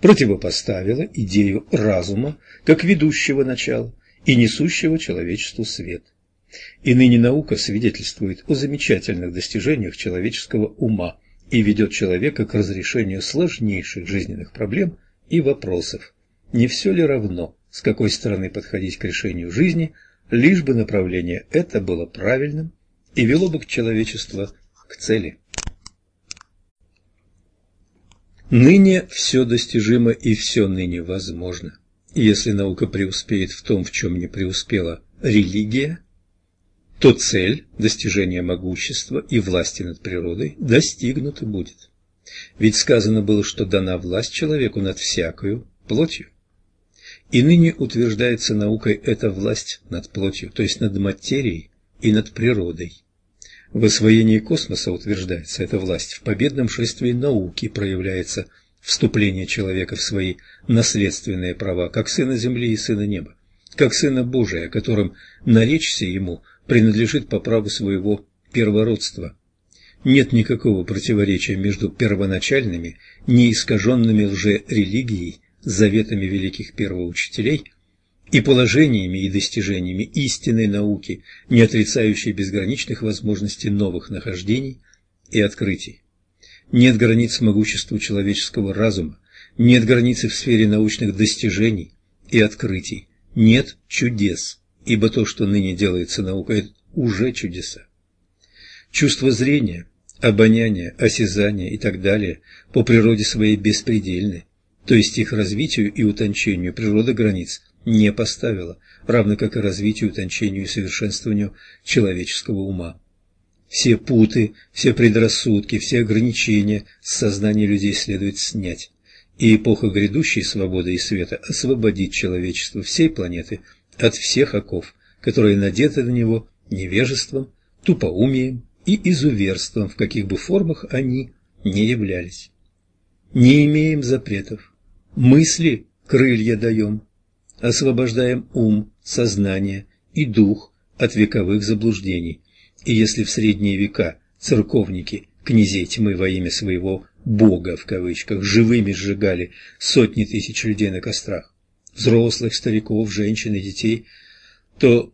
противопоставила идею разума как ведущего начала и несущего человечеству свет. И ныне наука свидетельствует о замечательных достижениях человеческого ума и ведет человека к разрешению сложнейших жизненных проблем и вопросов. Не все ли равно, с какой стороны подходить к решению жизни, лишь бы направление это было правильным и вело бы к человечеству к цели. Ныне все достижимо и все ныне возможно. Если наука преуспеет в том, в чем не преуспела религия, то цель достижения могущества и власти над природой достигнута будет. Ведь сказано было, что дана власть человеку над всякою плотью. И ныне утверждается наукой эта власть над плотью, то есть над материей и над природой. В освоении космоса утверждается эта власть, в победном шествии науки проявляется вступление человека в свои наследственные права, как сына земли и сына неба, как сына Божия, которым наречься ему принадлежит по праву своего первородства. Нет никакого противоречия между первоначальными, неискаженными лжерелигией, заветами великих первоучителей – и положениями и достижениями истинной науки, не отрицающей безграничных возможностей новых нахождений и открытий. Нет границ могуществу человеческого разума, нет границы в сфере научных достижений и открытий, нет чудес, ибо то, что ныне делается наукой, уже чудеса. Чувство зрения, обоняния, осязания и так далее по природе своей беспредельны, то есть их развитию и утончению природа границ не поставила, равно как и развитию, утончению и совершенствованию человеческого ума. Все путы, все предрассудки, все ограничения с сознания людей следует снять, и эпоха грядущей свободы и света освободит человечество всей планеты от всех оков, которые надеты на него невежеством, тупоумием и изуверством, в каких бы формах они не являлись. Не имеем запретов, мысли крылья даем, освобождаем ум, сознание и дух от вековых заблуждений. И если в средние века церковники, князей тьмы во имя своего «бога» в кавычках, живыми сжигали сотни тысяч людей на кострах, взрослых, стариков, женщин и детей, то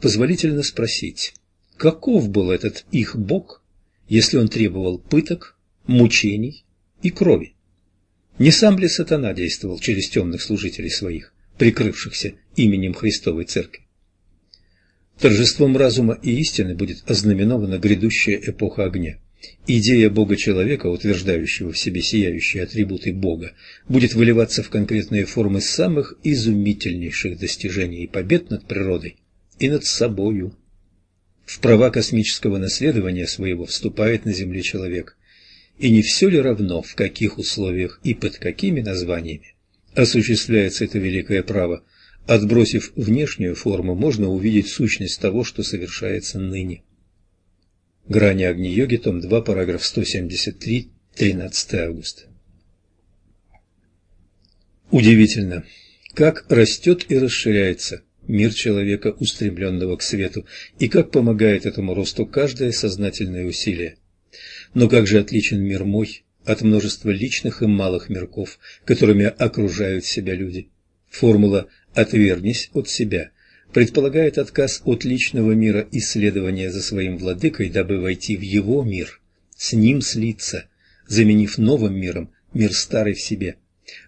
позволительно спросить, каков был этот их бог, если он требовал пыток, мучений и крови? Не сам ли сатана действовал через темных служителей своих? прикрывшихся именем Христовой Церкви. Торжеством разума и истины будет ознаменована грядущая эпоха огня. Идея Бога-человека, утверждающего в себе сияющие атрибуты Бога, будет выливаться в конкретные формы самых изумительнейших достижений и побед над природой и над собою. В права космического наследования своего вступает на Земле человек. И не все ли равно, в каких условиях и под какими названиями осуществляется это великое право, отбросив внешнюю форму, можно увидеть сущность того, что совершается ныне. Грани Агни-йоги, том 2, параграф 173, 13 августа. Удивительно, как растет и расширяется мир человека, устремленного к свету, и как помогает этому росту каждое сознательное усилие. Но как же отличен мир мой от множества личных и малых мирков, которыми окружают себя люди. Формула «отвергнись от себя» предполагает отказ от личного мира и следования за своим владыкой, дабы войти в его мир, с ним слиться, заменив новым миром мир старый в себе.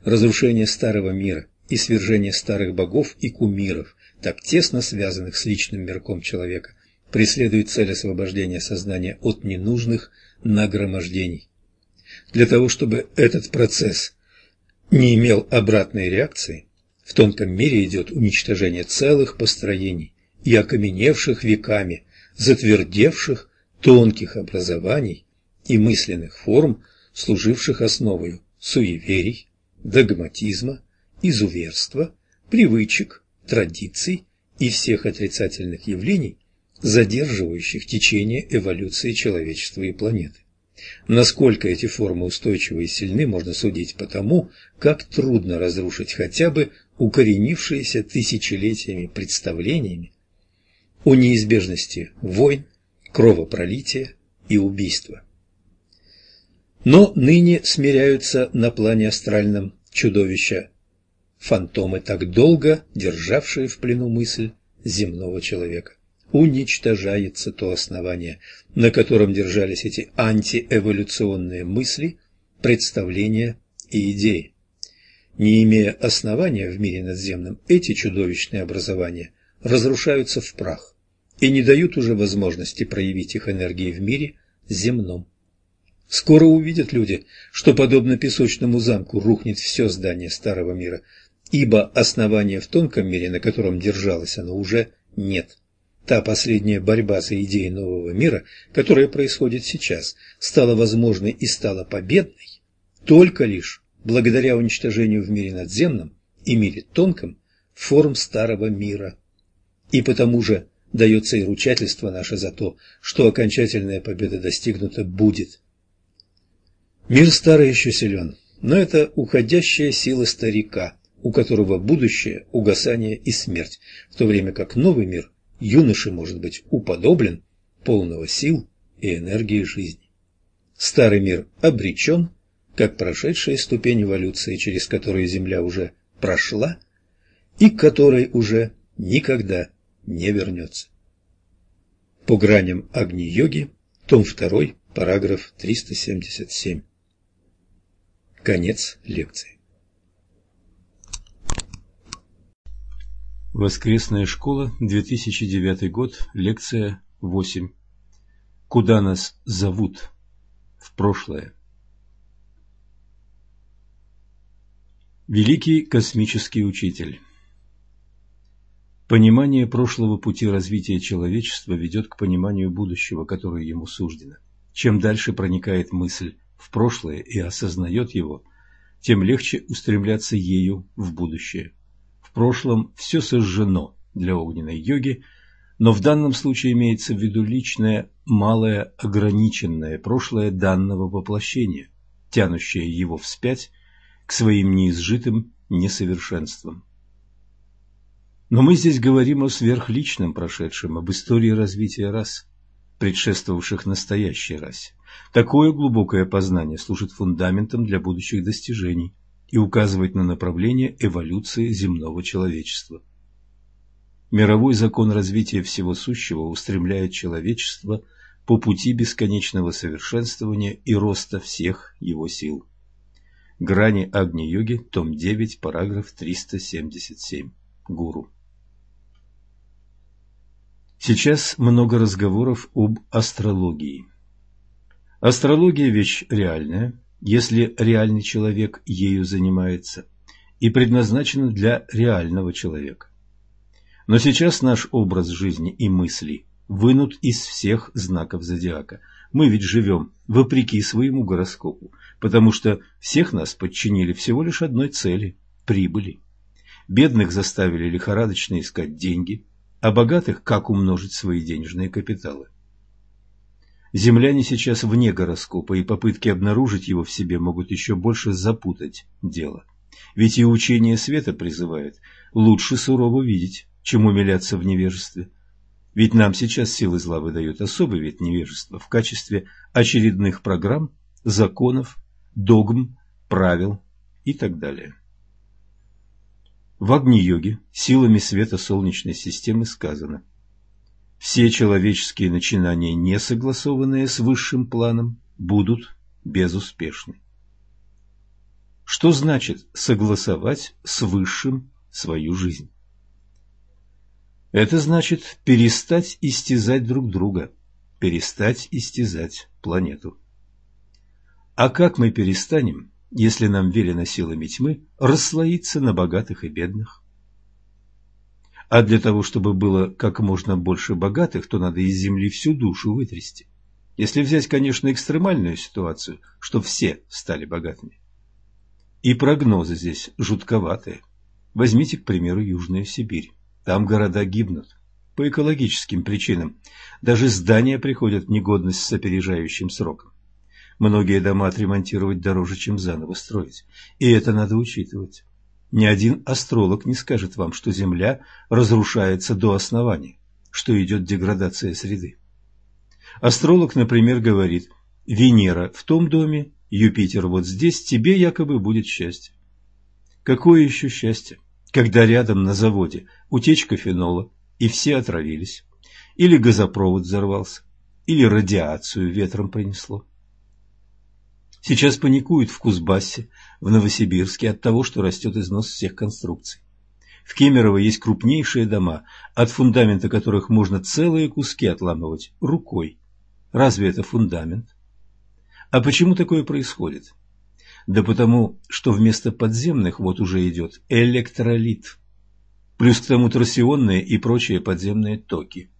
Разрушение старого мира и свержение старых богов и кумиров, так тесно связанных с личным мирком человека, преследует цель освобождения сознания от ненужных нагромождений. Для того, чтобы этот процесс не имел обратной реакции, в тонком мире идет уничтожение целых построений и окаменевших веками, затвердевших тонких образований и мысленных форм, служивших основой суеверий, догматизма, изуверства, привычек, традиций и всех отрицательных явлений, задерживающих течение эволюции человечества и планеты. Насколько эти формы устойчивы и сильны, можно судить по тому, как трудно разрушить хотя бы укоренившиеся тысячелетиями представлениями о неизбежности войн, кровопролития и убийства. Но ныне смиряются на плане астральном чудовища, фантомы, так долго державшие в плену мысль земного человека. Уничтожается то основание, на котором держались эти антиэволюционные мысли, представления и идеи. Не имея основания в мире надземном, эти чудовищные образования разрушаются в прах и не дают уже возможности проявить их энергии в мире земном. Скоро увидят люди, что, подобно песочному замку, рухнет все здание старого мира, ибо основания в тонком мире, на котором держалось оно, уже нет. Та последняя борьба за идеи нового мира, которая происходит сейчас, стала возможной и стала победной только лишь благодаря уничтожению в мире надземном и мире тонком форм старого мира. И потому же дается и ручательство наше за то, что окончательная победа достигнута будет. Мир старый еще силен, но это уходящая сила старика, у которого будущее – угасание и смерть, в то время как новый мир юноше может быть уподоблен полного сил и энергии жизни. Старый мир обречен, как прошедшая ступень эволюции, через которую Земля уже прошла и к которой уже никогда не вернется. По граням Агни-йоги, том 2, параграф 377. Конец лекции. Воскресная школа, 2009 год, лекция 8. Куда нас зовут? В прошлое. Великий космический учитель Понимание прошлого пути развития человечества ведет к пониманию будущего, которое ему суждено. Чем дальше проникает мысль в прошлое и осознает его, тем легче устремляться ею в будущее. В прошлом все сожжено для огненной йоги, но в данном случае имеется в виду личное, малое, ограниченное прошлое данного воплощения, тянущее его вспять к своим неизжитым несовершенствам. Но мы здесь говорим о сверхличном прошедшем, об истории развития рас, предшествовавших настоящей расе. Такое глубокое познание служит фундаментом для будущих достижений и указывает на направление эволюции земного человечества. Мировой закон развития всего сущего устремляет человечество по пути бесконечного совершенствования и роста всех его сил. Грани Агни-йоги, том 9, параграф 377. Гуру. Сейчас много разговоров об астрологии. Астрология – вещь реальная, если реальный человек ею занимается, и предназначена для реального человека. Но сейчас наш образ жизни и мысли вынут из всех знаков зодиака. Мы ведь живем вопреки своему гороскопу, потому что всех нас подчинили всего лишь одной цели – прибыли. Бедных заставили лихорадочно искать деньги, а богатых – как умножить свои денежные капиталы. Земляне сейчас вне гороскопа, и попытки обнаружить его в себе могут еще больше запутать дело. Ведь и учение света призывает лучше сурово видеть, чем умиляться в невежестве. Ведь нам сейчас силы зла выдают особый вид невежества в качестве очередных программ, законов, догм, правил и так далее. В Агни-йоге силами света Солнечной системы сказано – все человеческие начинания, не согласованные с высшим планом, будут безуспешны. Что значит согласовать с высшим свою жизнь? Это значит перестать истязать друг друга, перестать истязать планету. А как мы перестанем, если нам велено силами тьмы расслоиться на богатых и бедных? А для того, чтобы было как можно больше богатых, то надо из земли всю душу вытрясти. Если взять, конечно, экстремальную ситуацию, что все стали богатыми. И прогнозы здесь жутковатые. Возьмите, к примеру, Южную Сибирь. Там города гибнут. По экологическим причинам. Даже здания приходят в негодность с опережающим сроком. Многие дома отремонтировать дороже, чем заново строить. И это надо учитывать. Ни один астролог не скажет вам, что Земля разрушается до основания. что идет деградация среды. Астролог, например, говорит, Венера в том доме, Юпитер вот здесь, тебе якобы будет счастье. Какое еще счастье, когда рядом на заводе утечка фенола, и все отравились, или газопровод взорвался, или радиацию ветром принесло. Сейчас паникуют в Кузбассе, в Новосибирске от того, что растет износ всех конструкций. В Кемерово есть крупнейшие дома, от фундамента которых можно целые куски отламывать рукой. Разве это фундамент? А почему такое происходит? Да потому, что вместо подземных вот уже идет электролит. Плюс к тому торсионные и прочие подземные токи.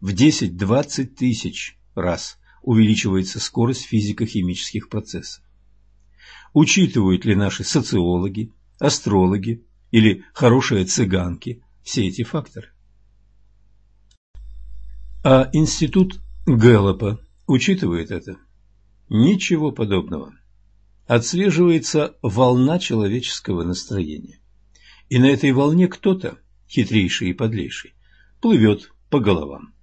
В 10-20 тысяч раз увеличивается скорость физико-химических процессов. Учитывают ли наши социологи, астрологи или хорошие цыганки все эти факторы? А институт Гэллопа учитывает это? Ничего подобного. Отслеживается волна человеческого настроения. И на этой волне кто-то, хитрейший и подлейший, плывет по головам.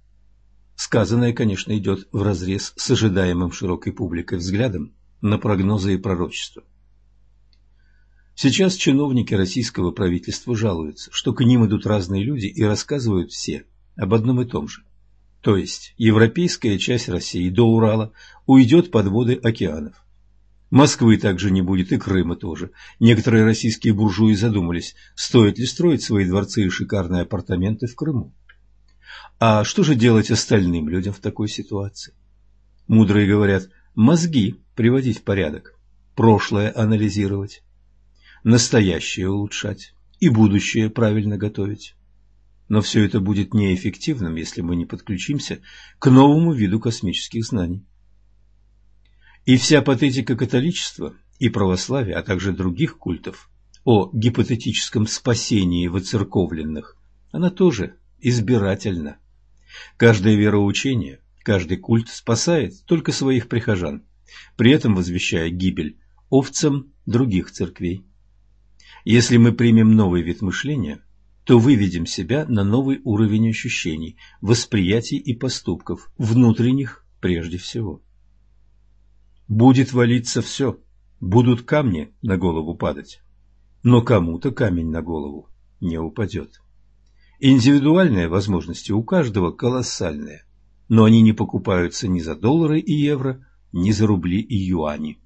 Сказанное, конечно, идет вразрез с ожидаемым широкой публикой взглядом на прогнозы и пророчества. Сейчас чиновники российского правительства жалуются, что к ним идут разные люди и рассказывают все об одном и том же. То есть европейская часть России до Урала уйдет под воды океанов. Москвы также не будет и Крыма тоже. Некоторые российские буржуи задумались, стоит ли строить свои дворцы и шикарные апартаменты в Крыму. А что же делать остальным людям в такой ситуации? Мудрые говорят, мозги приводить в порядок, прошлое анализировать, настоящее улучшать и будущее правильно готовить. Но все это будет неэффективным, если мы не подключимся к новому виду космических знаний. И вся патетика католичества и православия, а также других культов о гипотетическом спасении выцерковленных, она тоже избирательна. Каждое вероучение, каждый культ спасает только своих прихожан, при этом возвещая гибель овцам других церквей. Если мы примем новый вид мышления, то выведем себя на новый уровень ощущений, восприятий и поступков, внутренних прежде всего. Будет валиться все, будут камни на голову падать, но кому-то камень на голову не упадет. Индивидуальные возможности у каждого колоссальные, но они не покупаются ни за доллары и евро, ни за рубли и юани.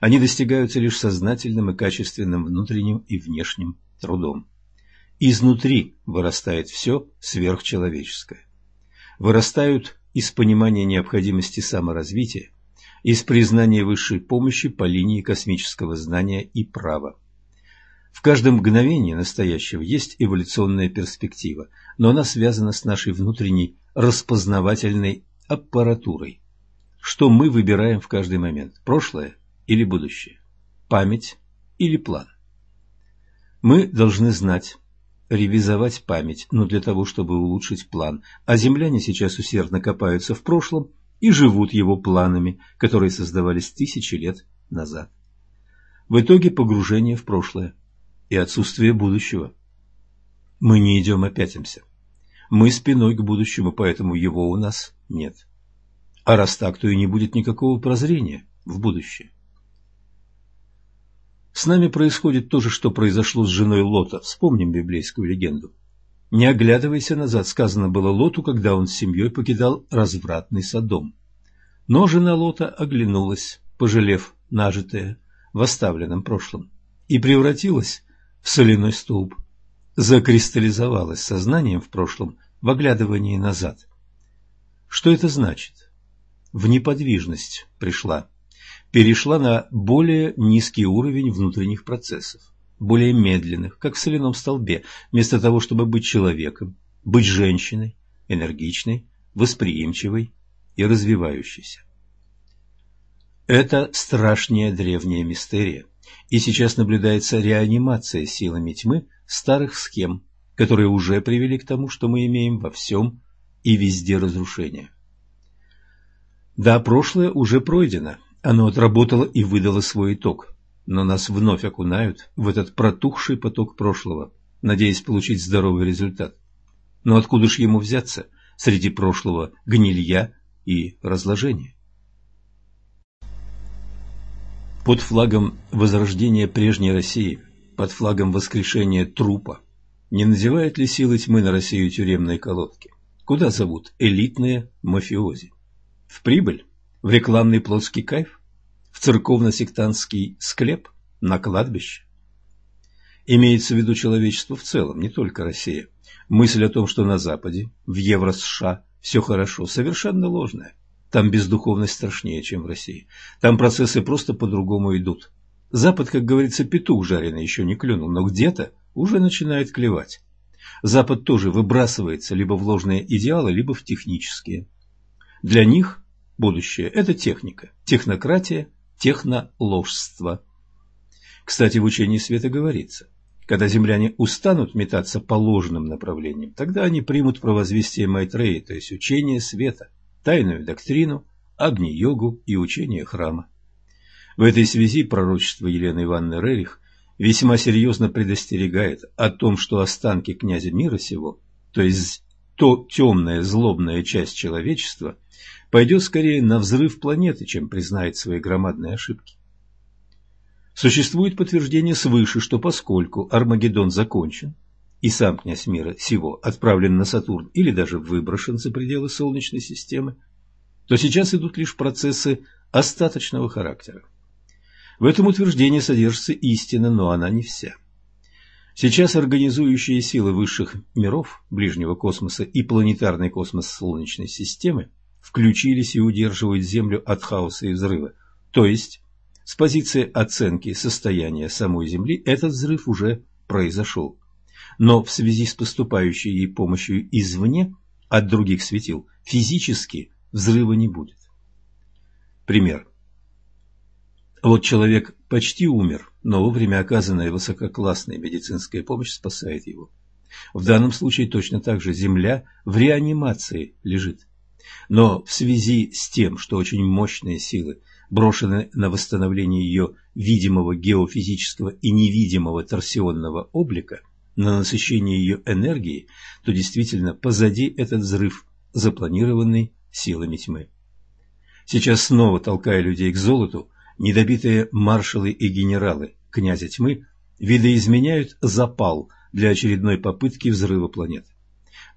Они достигаются лишь сознательным и качественным внутренним и внешним трудом. Изнутри вырастает все сверхчеловеческое. Вырастают из понимания необходимости саморазвития, из признания высшей помощи по линии космического знания и права. В каждом мгновении настоящего есть эволюционная перспектива, но она связана с нашей внутренней распознавательной аппаратурой. Что мы выбираем в каждый момент – прошлое или будущее, память или план. Мы должны знать, ревизовать память, но для того, чтобы улучшить план, а земляне сейчас усердно копаются в прошлом и живут его планами, которые создавались тысячи лет назад. В итоге погружение в прошлое и отсутствие будущего. Мы не идем, а пятимся. Мы спиной к будущему, поэтому его у нас нет. А раз так, то и не будет никакого прозрения в будущее. С нами происходит то же, что произошло с женой Лота. Вспомним библейскую легенду. Не оглядывайся назад, сказано было Лоту, когда он с семьей покидал развратный Содом. Но жена Лота оглянулась, пожалев нажитое в оставленном прошлом, и превратилась в соляной столб. Закристаллизовалась сознанием в прошлом в оглядывании назад. Что это значит? В неподвижность пришла. Перешла на более низкий уровень внутренних процессов более медленных, как в соляном столбе, вместо того, чтобы быть человеком, быть женщиной, энергичной, восприимчивой и развивающейся. Это страшная древняя мистерия, и сейчас наблюдается реанимация силами тьмы старых схем, которые уже привели к тому, что мы имеем во всем и везде разрушение. Да, прошлое уже пройдено, оно отработало и выдало свой итог – но нас вновь окунают в этот протухший поток прошлого, надеясь получить здоровый результат. Но откуда ж ему взяться среди прошлого гнилья и разложения? Под флагом возрождения прежней России, под флагом воскрешения трупа, не надевают ли силы тьмы на Россию тюремные колодки? Куда зовут элитные мафиози? В прибыль? В рекламный плотский кайф? В церковно-сектантский склеп? На кладбище? Имеется в виду человечество в целом, не только Россия. Мысль о том, что на Западе, в Евро-США, все хорошо, совершенно ложная. Там бездуховность страшнее, чем в России. Там процессы просто по-другому идут. Запад, как говорится, петух жареный еще не клюнул, но где-то уже начинает клевать. Запад тоже выбрасывается либо в ложные идеалы, либо в технические. Для них будущее – это техника, технократия, техноложство. Кстати, в учении света говорится, когда земляне устанут метаться по ложным направлениям, тогда они примут провозвестие Майтреи, то есть учение света, тайную доктрину, Агни-йогу и учение храма. В этой связи пророчество Елены Ивановны Рерих весьма серьезно предостерегает о том, что останки князя мира сего, то есть то темная злобная часть человечества, пойдет скорее на взрыв планеты, чем признает свои громадные ошибки. Существует подтверждение свыше, что поскольку Армагеддон закончен, и сам князь мира сего отправлен на Сатурн или даже выброшен за пределы Солнечной системы, то сейчас идут лишь процессы остаточного характера. В этом утверждении содержится истина, но она не вся. Сейчас организующие силы высших миров, ближнего космоса и планетарный космос Солнечной системы включились и удерживают Землю от хаоса и взрыва. То есть, с позиции оценки состояния самой Земли, этот взрыв уже произошел. Но в связи с поступающей ей помощью извне, от других светил, физически взрыва не будет. Пример. Вот человек почти умер, но вовремя оказанная высококлассная медицинская помощь спасает его. В данном случае точно так же Земля в реанимации лежит. Но в связи с тем, что очень мощные силы брошены на восстановление ее видимого геофизического и невидимого торсионного облика, на насыщение ее энергией, то действительно позади этот взрыв, запланированный силами тьмы. Сейчас снова толкая людей к золоту, недобитые маршалы и генералы князя тьмы видоизменяют запал для очередной попытки взрыва планеты.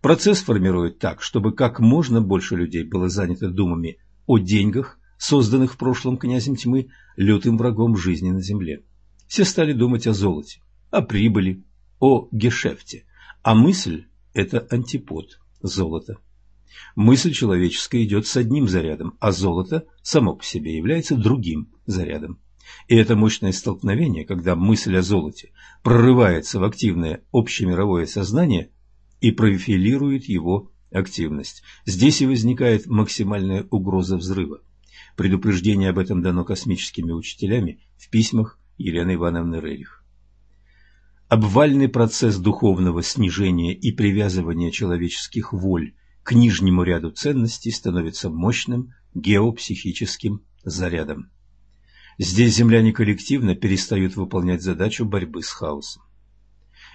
Процесс формирует так, чтобы как можно больше людей было занято думами о деньгах, созданных в прошлом князем тьмы, лютым врагом жизни на земле. Все стали думать о золоте, о прибыли, о гешефте, а мысль – это антипод золота. Мысль человеческая идет с одним зарядом, а золото само по себе является другим зарядом. И это мощное столкновение, когда мысль о золоте прорывается в активное общемировое сознание и профилирует его активность. Здесь и возникает максимальная угроза взрыва. Предупреждение об этом дано космическими учителями в письмах Елены Ивановны Рерих. Обвальный процесс духовного снижения и привязывания человеческих воль к нижнему ряду ценностей становится мощным геопсихическим зарядом. Здесь земляне коллективно перестают выполнять задачу борьбы с хаосом.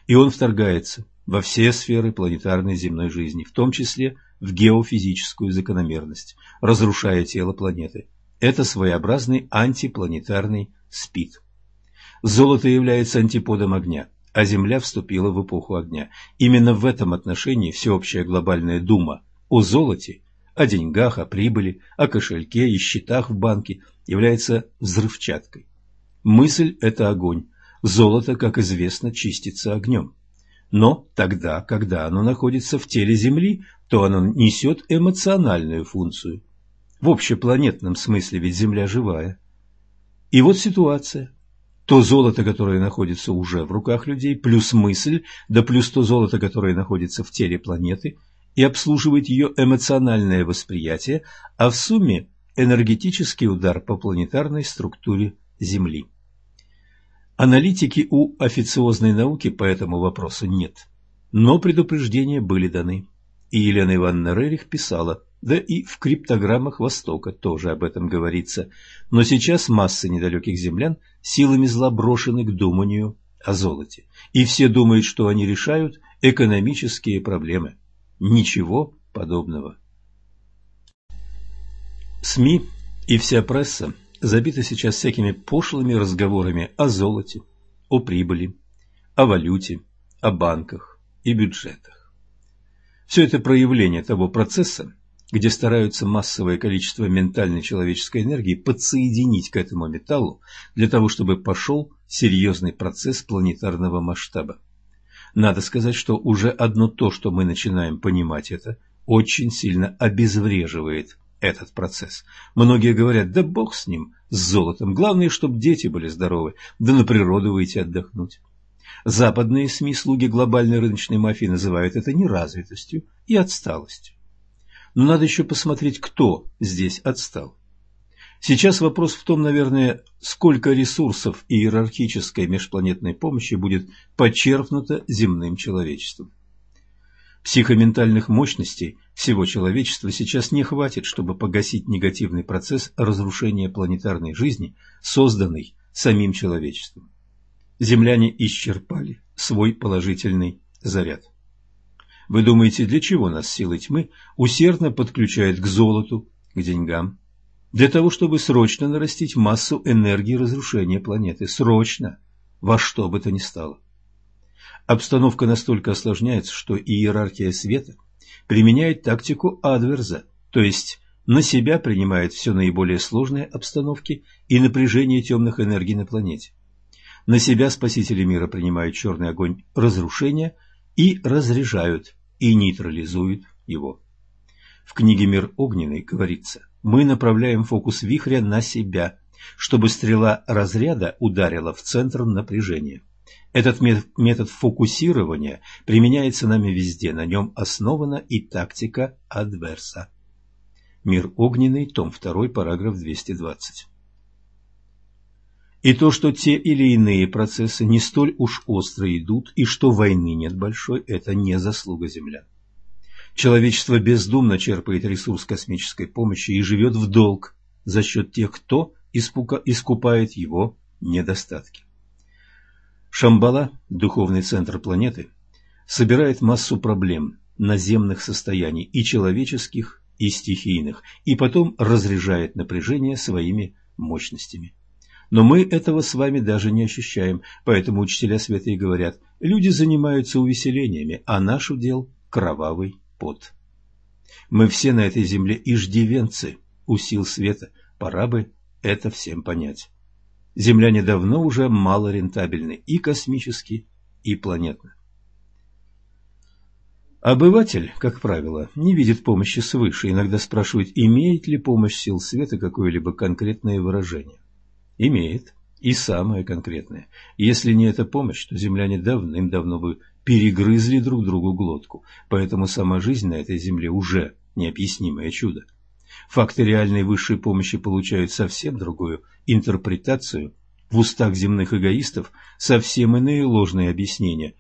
И он вторгается во все сферы планетарной земной жизни, в том числе в геофизическую закономерность, разрушая тело планеты. Это своеобразный антипланетарный спид. Золото является антиподом огня а Земля вступила в эпоху огня. Именно в этом отношении всеобщая глобальная дума о золоте, о деньгах, о прибыли, о кошельке и счетах в банке является взрывчаткой. Мысль – это огонь. Золото, как известно, чистится огнем. Но тогда, когда оно находится в теле Земли, то оно несет эмоциональную функцию. В общепланетном смысле ведь Земля живая. И вот ситуация то золото, которое находится уже в руках людей, плюс мысль, да плюс то золото, которое находится в теле планеты и обслуживает ее эмоциональное восприятие, а в сумме энергетический удар по планетарной структуре Земли. Аналитики у официозной науки по этому вопросу нет, но предупреждения были даны. И Елена Ивановна Рерих писала – да и в криптограммах Востока тоже об этом говорится. Но сейчас масса недалеких землян силами зла брошены к думанию о золоте. И все думают, что они решают экономические проблемы. Ничего подобного. СМИ и вся пресса забиты сейчас всякими пошлыми разговорами о золоте, о прибыли, о валюте, о банках и бюджетах. Все это проявление того процесса, где стараются массовое количество ментальной человеческой энергии подсоединить к этому металлу для того, чтобы пошел серьезный процесс планетарного масштаба. Надо сказать, что уже одно то, что мы начинаем понимать это, очень сильно обезвреживает этот процесс. Многие говорят, да бог с ним, с золотом, главное, чтобы дети были здоровы, да на природу выйти отдохнуть. Западные СМИ, слуги глобальной рыночной мафии, называют это неразвитостью и отсталостью. Но надо еще посмотреть, кто здесь отстал. Сейчас вопрос в том, наверное, сколько ресурсов и иерархической межпланетной помощи будет подчеркнуто земным человечеством. Психоментальных мощностей всего человечества сейчас не хватит, чтобы погасить негативный процесс разрушения планетарной жизни, созданный самим человечеством. Земляне исчерпали свой положительный заряд. Вы думаете, для чего нас силы тьмы усердно подключают к золоту, к деньгам, для того, чтобы срочно нарастить массу энергии разрушения планеты. Срочно, во что бы то ни стало. Обстановка настолько осложняется, что иерархия света применяет тактику адверза, то есть на себя принимает все наиболее сложные обстановки и напряжение темных энергий на планете. На себя спасители мира принимают черный огонь разрушения и разряжают, и нейтрализуют его. В книге «Мир огненный» говорится – мы направляем фокус вихря на себя, чтобы стрела разряда ударила в центр напряжения. Этот метод фокусирования применяется нами везде, на нем основана и тактика адверса. Мир огненный, том 2, параграф 220. И то, что те или иные процессы не столь уж остро идут, и что войны нет большой, это не заслуга землян. Человечество бездумно черпает ресурс космической помощи и живет в долг за счет тех, кто испука, искупает его недостатки. Шамбала, духовный центр планеты, собирает массу проблем наземных состояний и человеческих, и стихийных, и потом разряжает напряжение своими мощностями. Но мы этого с вами даже не ощущаем, поэтому учителя света и говорят, люди занимаются увеселениями, а наш удел – кровавый пот. Мы все на этой земле иждивенцы у сил света, пора бы это всем понять. Земляне давно уже мало рентабельны и космически, и планетно. Обыватель, как правило, не видит помощи свыше, иногда спрашивает, имеет ли помощь сил света какое-либо конкретное выражение. Имеет, и самое конкретное. Если не эта помощь, то земляне давным-давно бы перегрызли друг другу глотку, поэтому сама жизнь на этой земле уже необъяснимое чудо. Факты реальной высшей помощи получают совсем другую интерпретацию, в устах земных эгоистов совсем иные ложные объяснения.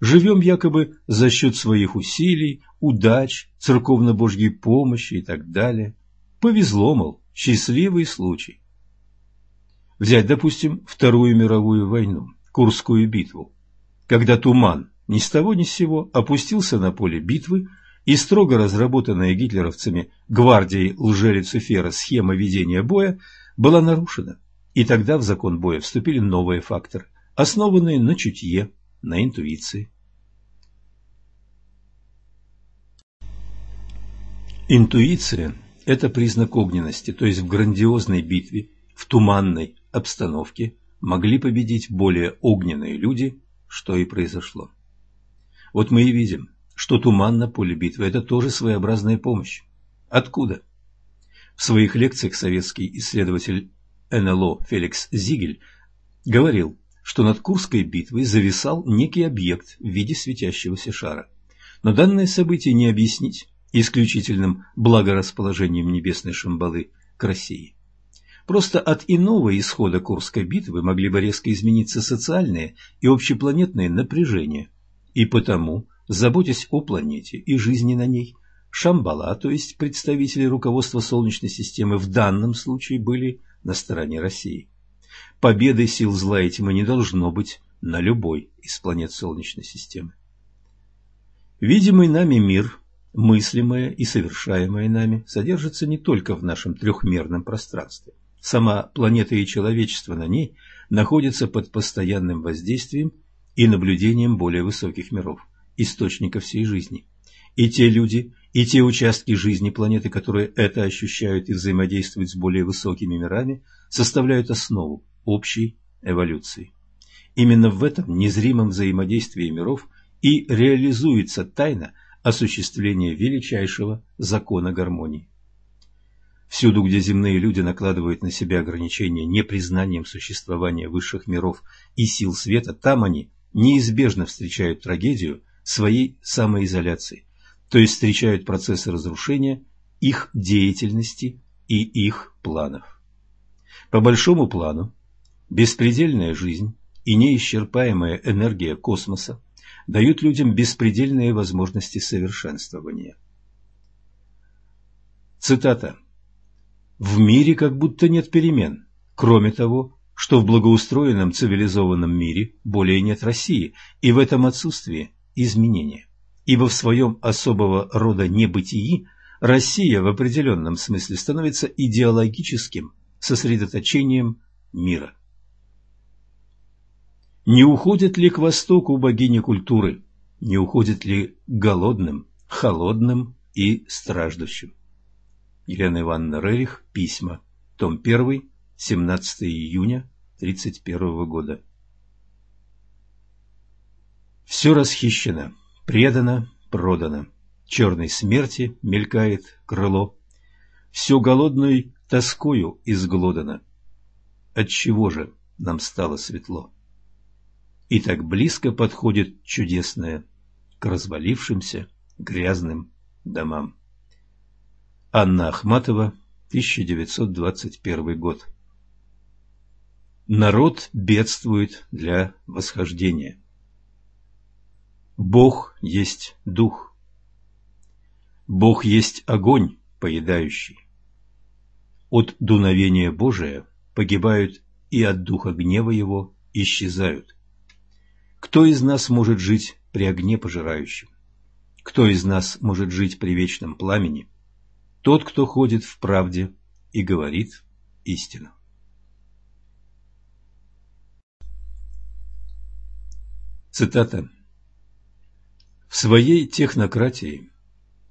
Живем якобы за счет своих усилий, удач, церковно-божьей помощи и так далее. Повезло, мол, счастливый случай. Взять, допустим, Вторую мировую войну, Курскую битву, когда туман ни с того ни с сего опустился на поле битвы, и строго разработанная гитлеровцами гвардией лже-Люцифера схема ведения боя была нарушена, и тогда в закон боя вступили новые факторы, основанные на чутье, на интуиции. Интуиция – это признак огненности, то есть в грандиозной битве, в туманной обстановке могли победить более огненные люди, что и произошло. Вот мы и видим, что туман на поле битвы – это тоже своеобразная помощь. Откуда? В своих лекциях советский исследователь НЛО Феликс Зигель говорил, что над Курской битвой зависал некий объект в виде светящегося шара. Но данное событие не объяснить исключительным благорасположением небесной Шамбалы к России. Просто от иного исхода Курской битвы могли бы резко измениться социальные и общепланетные напряжения – и потому, заботясь о планете и жизни на ней, Шамбала, то есть представители руководства Солнечной системы в данном случае были на стороне России. Победы сил зла и тьмы не должно быть на любой из планет Солнечной системы. Видимый нами мир мыслимое и совершаемое нами содержится не только в нашем трехмерном пространстве. Сама планета и человечество на ней находятся под постоянным воздействием и наблюдением более высоких миров, источников всей жизни. И те люди, и те участки жизни планеты, которые это ощущают и взаимодействуют с более высокими мирами, составляют основу общей эволюции. Именно в этом незримом взаимодействии миров и реализуется тайна осуществления величайшего закона гармонии. Всюду, где земные люди накладывают на себя ограничения непризнанием существования высших миров и сил света, там они неизбежно встречают трагедию своей самоизоляции, то есть встречают процессы разрушения их деятельности и их планов. По большому плану, беспредельная жизнь и неисчерпаемая энергия космоса дают людям беспредельные возможности совершенствования. Цитата. «В мире как будто нет перемен, кроме того, что в благоустроенном цивилизованном мире более нет России, и в этом отсутствии изменения. Ибо в своем особого рода небытии Россия в определенном смысле становится идеологическим сосредоточением мира. Не уходит ли к востоку богиня культуры? Не уходит ли голодным, холодным и страждущим? Елена Ивановна Рерих. Письма. Том 1. 17 июня 1931 года. Все расхищено, предано, продано. Черной смерти мелькает крыло. Все голодной тоскою изглодано. Отчего же нам стало светло? И так близко подходит чудесное к развалившимся грязным домам. Анна Ахматова, 1921 год. Народ бедствует для восхождения. Бог есть дух. Бог есть огонь, поедающий. От дуновения Божия погибают и от духа гнева его исчезают. Кто из нас может жить при огне пожирающем? Кто из нас может жить при вечном пламени? Тот, кто ходит в правде и говорит истину. Цитата. Своей технократии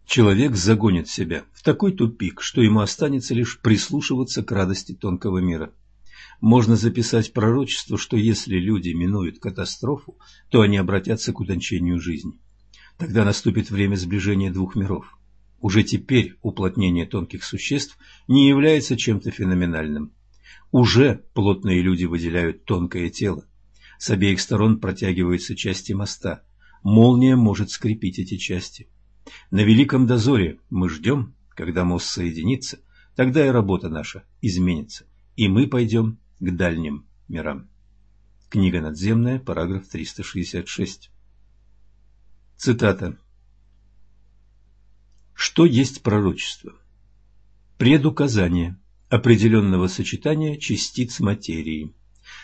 человек загонит себя в такой тупик, что ему останется лишь прислушиваться к радости тонкого мира. Можно записать пророчество, что если люди минуют катастрофу, то они обратятся к утончению жизни. Тогда наступит время сближения двух миров. Уже теперь уплотнение тонких существ не является чем-то феноменальным. Уже плотные люди выделяют тонкое тело. С обеих сторон протягиваются части моста – молния может скрепить эти части. На великом дозоре мы ждем, когда мост соединится, тогда и работа наша изменится, и мы пойдем к дальним мирам. Книга надземная, параграф 366. Цитата. Что есть пророчество? Предуказание определенного сочетания частиц материи.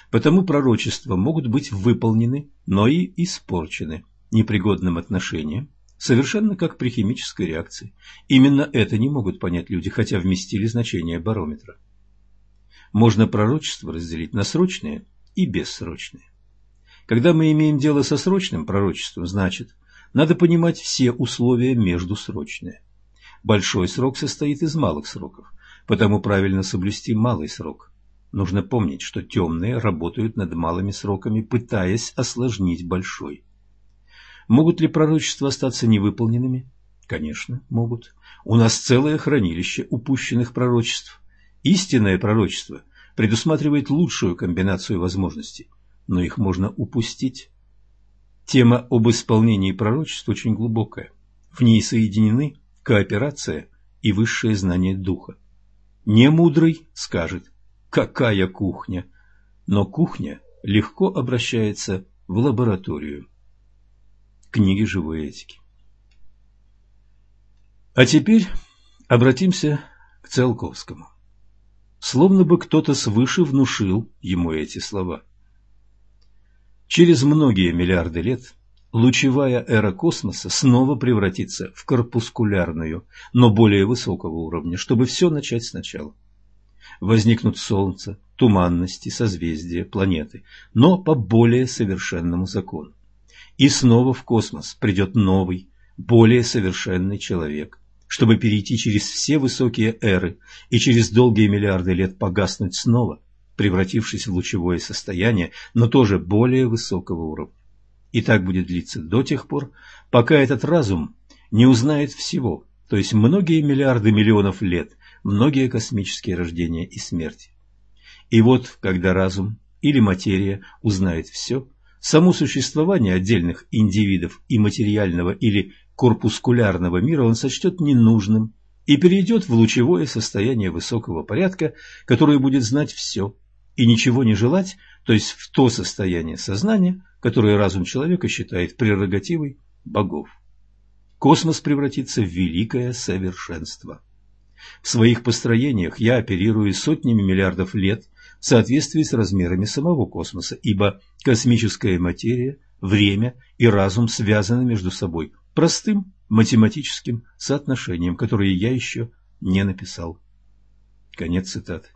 Потому пророчества могут быть выполнены, но и испорчены непригодным отношениям, совершенно как при химической реакции. Именно это не могут понять люди, хотя вместили значение барометра. Можно пророчество разделить на срочные и бессрочные. Когда мы имеем дело со срочным пророчеством, значит, надо понимать все условия между срочные. Большой срок состоит из малых сроков, потому правильно соблюсти малый срок. Нужно помнить, что темные работают над малыми сроками, пытаясь осложнить большой. Могут ли пророчества остаться невыполненными? Конечно, могут. У нас целое хранилище упущенных пророчеств. Истинное пророчество предусматривает лучшую комбинацию возможностей, но их можно упустить. Тема об исполнении пророчеств очень глубокая. В ней соединены кооперация и высшее знание духа. Немудрый скажет «какая кухня?», но кухня легко обращается в лабораторию книги живой этики. А теперь обратимся к Циолковскому. Словно бы кто-то свыше внушил ему эти слова. Через многие миллиарды лет лучевая эра космоса снова превратится в корпускулярную, но более высокого уровня, чтобы все начать сначала. Возникнут Солнце, туманности, созвездия, планеты, но по более совершенному закону. И снова в космос придет новый, более совершенный человек, чтобы перейти через все высокие эры и через долгие миллиарды лет погаснуть снова, превратившись в лучевое состояние, но тоже более высокого уровня. И так будет длиться до тех пор, пока этот разум не узнает всего, то есть многие миллиарды миллионов лет, многие космические рождения и смерти. И вот, когда разум или материя узнает все, само существование отдельных индивидов и материального или корпускулярного мира он сочтет ненужным и перейдет в лучевое состояние высокого порядка, которое будет знать все и ничего не желать, то есть в то состояние сознания, которое разум человека считает прерогативой богов. Космос превратится в великое совершенство. В своих построениях я оперирую сотнями миллиардов лет соответствии с размерами самого космоса, ибо космическая материя, время и разум связаны между собой простым математическим соотношением, которое я еще не написал. Конец цитаты.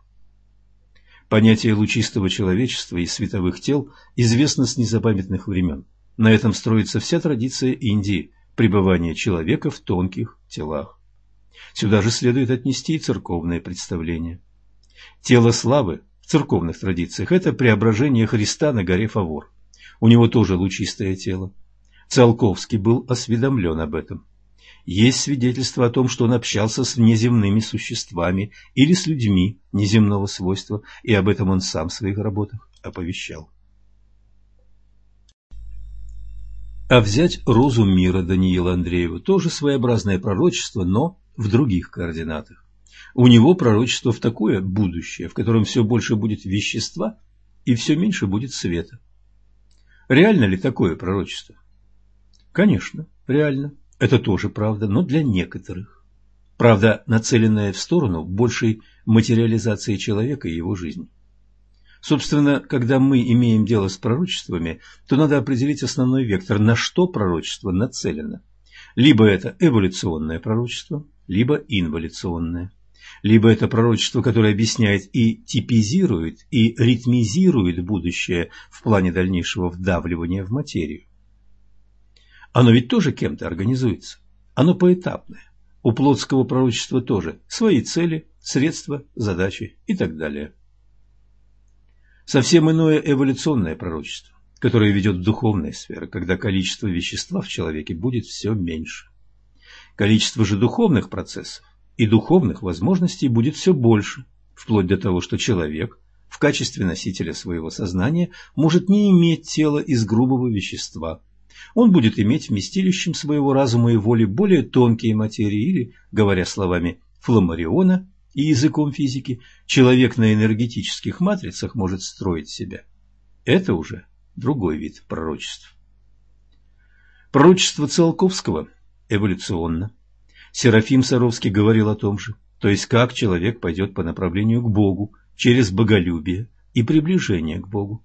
Понятие лучистого человечества и световых тел известно с незапамятных времен. На этом строится вся традиция Индии – пребывания человека в тонких телах. Сюда же следует отнести и церковное представление. Тело славы церковных традициях – это преображение Христа на горе Фавор. У него тоже лучистое тело. Циолковский был осведомлен об этом. Есть свидетельство о том, что он общался с внеземными существами или с людьми неземного свойства, и об этом он сам в своих работах оповещал. А взять розу мира Даниила Андреева тоже своеобразное пророчество, но в других координатах. У него пророчество в такое будущее, в котором все больше будет вещества и все меньше будет света. Реально ли такое пророчество? Конечно, реально. Это тоже правда, но для некоторых. Правда, нацеленная в сторону большей материализации человека и его жизни. Собственно, когда мы имеем дело с пророчествами, то надо определить основной вектор, на что пророчество нацелено. Либо это эволюционное пророчество, либо инволюционное. Либо это пророчество, которое объясняет и типизирует, и ритмизирует будущее в плане дальнейшего вдавливания в материю. Оно ведь тоже кем-то организуется. Оно поэтапное. У плотского пророчества тоже свои цели, средства, задачи и так далее. Совсем иное эволюционное пророчество, которое ведет в духовные сферы, когда количество вещества в человеке будет все меньше. Количество же духовных процессов и духовных возможностей будет все больше, вплоть до того, что человек в качестве носителя своего сознания может не иметь тела из грубого вещества, он будет иметь вместилищем своего разума и воли более тонкие материи или, говоря словами Фламариона и языком физики, человек на энергетических матрицах может строить себя. Это уже другой вид пророчеств. Пророчество Циолковского эволюционно. Серафим Саровский говорил о том же, то есть как человек пойдет по направлению к Богу через боголюбие и приближение к Богу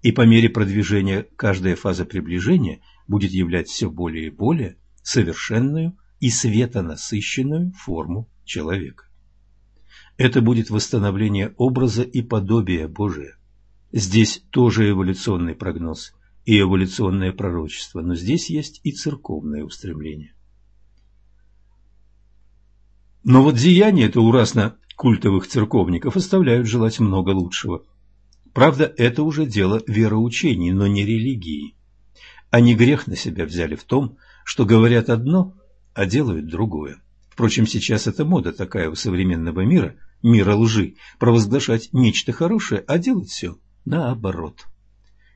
и по мере продвижения каждая фаза приближения будет являть все более и более совершенную и светонасыщенную форму человека. Это будет восстановление образа и подобия Божия. Здесь тоже эволюционный прогноз и эволюционное пророчество, но здесь есть и церковное устремление. Но вот деяния-то у культовых церковников оставляют желать много лучшего – Правда, это уже дело вероучений, но не религии. Они грех на себя взяли в том, что говорят одно, а делают другое. Впрочем, сейчас это мода такая у современного мира, мира лжи, провозглашать нечто хорошее, а делать все наоборот.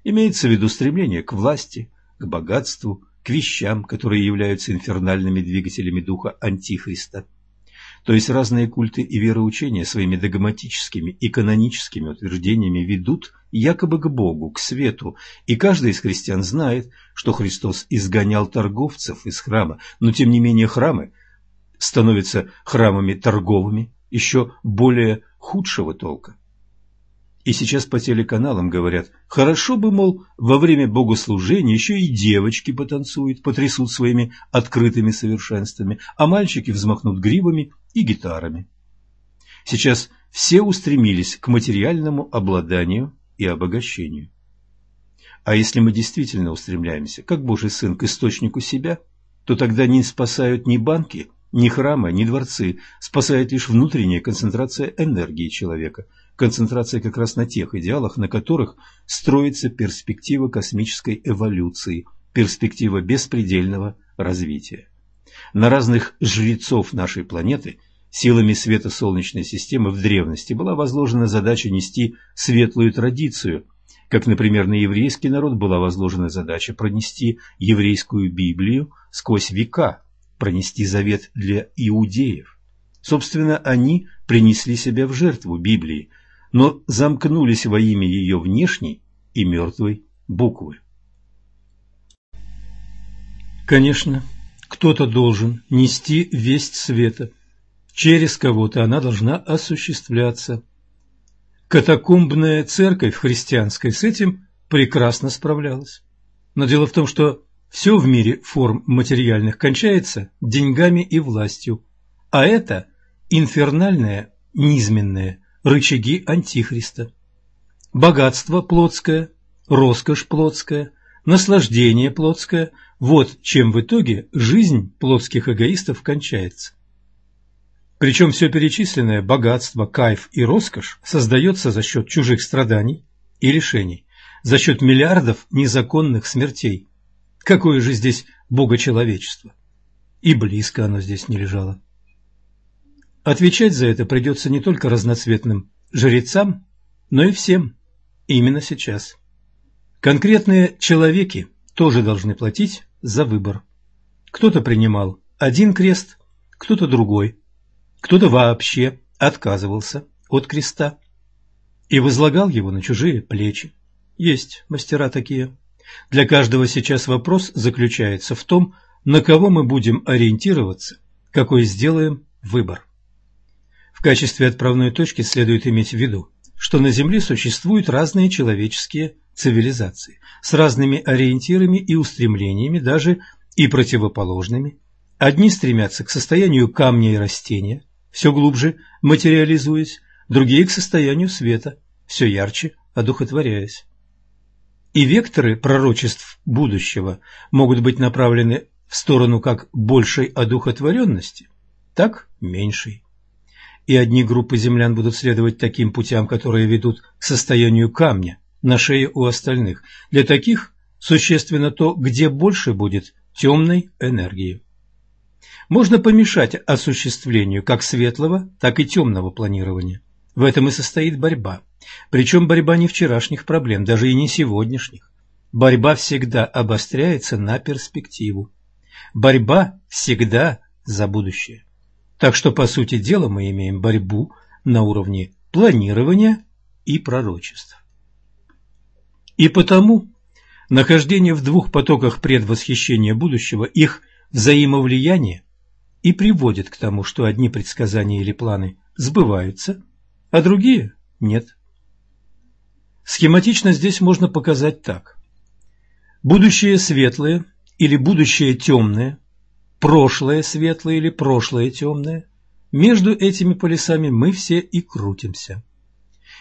Имеется в виду стремление к власти, к богатству, к вещам, которые являются инфернальными двигателями духа Антихриста – то есть разные культы и вероучения своими догматическими и каноническими утверждениями ведут якобы к Богу, к свету, и каждый из христиан знает, что Христос изгонял торговцев из храма, но тем не менее храмы становятся храмами торговыми, еще более худшего толка. И сейчас по телеканалам говорят, хорошо бы, мол, во время богослужения еще и девочки потанцуют, потрясут своими открытыми совершенствами, а мальчики взмахнут гривами и гитарами. Сейчас все устремились к материальному обладанию и обогащению. А если мы действительно устремляемся, как Божий Сын, к источнику себя, то тогда не спасают ни банки, ни храмы, ни дворцы, спасает лишь внутренняя концентрация энергии человека, концентрация как раз на тех идеалах, на которых строится перспектива космической эволюции, перспектива беспредельного развития. На разных жрецов нашей планеты силами света Солнечной системы в древности была возложена задача нести светлую традицию – как, например, на еврейский народ была возложена задача пронести еврейскую Библию сквозь века, пронести завет для иудеев. Собственно, они принесли себя в жертву Библии, но замкнулись во имя ее внешней и мертвой буквы. Конечно, кто-то должен нести весть света. Через кого-то она должна осуществляться. Катакомбная церковь христианская с этим прекрасно справлялась. Но дело в том, что все в мире форм материальных кончается деньгами и властью, а это инфернальные, низменные рычаги Антихриста. Богатство плотское, роскошь плотская, наслаждение плотское – вот чем в итоге жизнь плотских эгоистов кончается. Причем все перечисленное богатство, кайф и роскошь создается за счет чужих страданий и решений, за счет миллиардов незаконных смертей. Какое же здесь богочеловечество? И близко оно здесь не лежало. Отвечать за это придется не только разноцветным жрецам, но и всем, именно сейчас. Конкретные человеки тоже должны платить за выбор. Кто-то принимал один крест, кто-то другой. Кто-то вообще отказывался от креста и возлагал его на чужие плечи. Есть мастера такие. Для каждого сейчас вопрос заключается в том, на кого мы будем ориентироваться, какой сделаем выбор. В качестве отправной точки следует иметь в виду, что на Земле существуют разные человеческие цивилизации с разными ориентирами и устремлениями, даже и противоположными. Одни стремятся к состоянию камня и растения, все глубже материализуясь, другие к состоянию света, все ярче одухотворяясь. И векторы пророчеств будущего могут быть направлены в сторону как большей одухотворенности, так меньшей. И одни группы землян будут следовать таким путям, которые ведут к состоянию камня на шее у остальных. Для таких существенно то, где больше будет темной энергии можно помешать осуществлению как светлого, так и темного планирования. В этом и состоит борьба. Причем борьба не вчерашних проблем, даже и не сегодняшних. Борьба всегда обостряется на перспективу. Борьба всегда за будущее. Так что, по сути дела, мы имеем борьбу на уровне планирования и пророчеств. И потому нахождение в двух потоках предвосхищения будущего, их взаимовлияние и приводит к тому, что одни предсказания или планы сбываются, а другие – нет. Схематично здесь можно показать так. Будущее светлое или будущее темное, прошлое светлое или прошлое темное – между этими полюсами мы все и крутимся.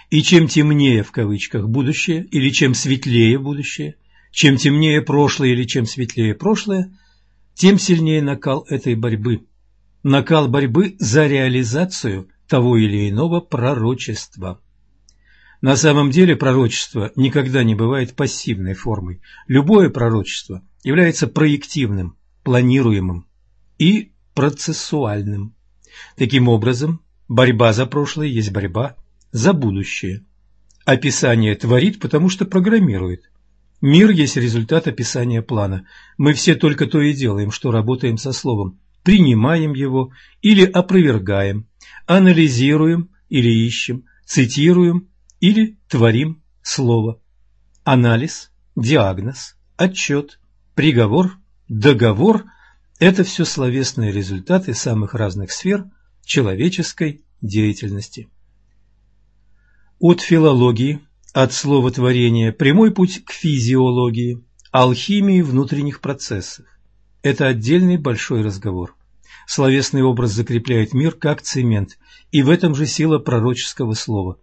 И чем темнее в кавычках будущее, или чем светлее будущее, чем темнее прошлое или чем светлее прошлое – тем сильнее накал этой борьбы. Накал борьбы за реализацию того или иного пророчества. На самом деле пророчество никогда не бывает пассивной формой. Любое пророчество является проективным, планируемым и процессуальным. Таким образом, борьба за прошлое есть борьба за будущее. Описание творит, потому что программирует. Мир есть результат описания плана. Мы все только то и делаем, что работаем со словом, принимаем его или опровергаем, анализируем или ищем, цитируем или творим слово. Анализ, диагноз, отчет, приговор, договор – это все словесные результаты самых разных сфер человеческой деятельности. От филологии, от слова творения, прямой путь к физиологии, алхимии внутренних процессов. Это отдельный большой разговор. Словесный образ закрепляет мир как цемент, и в этом же сила пророческого слова.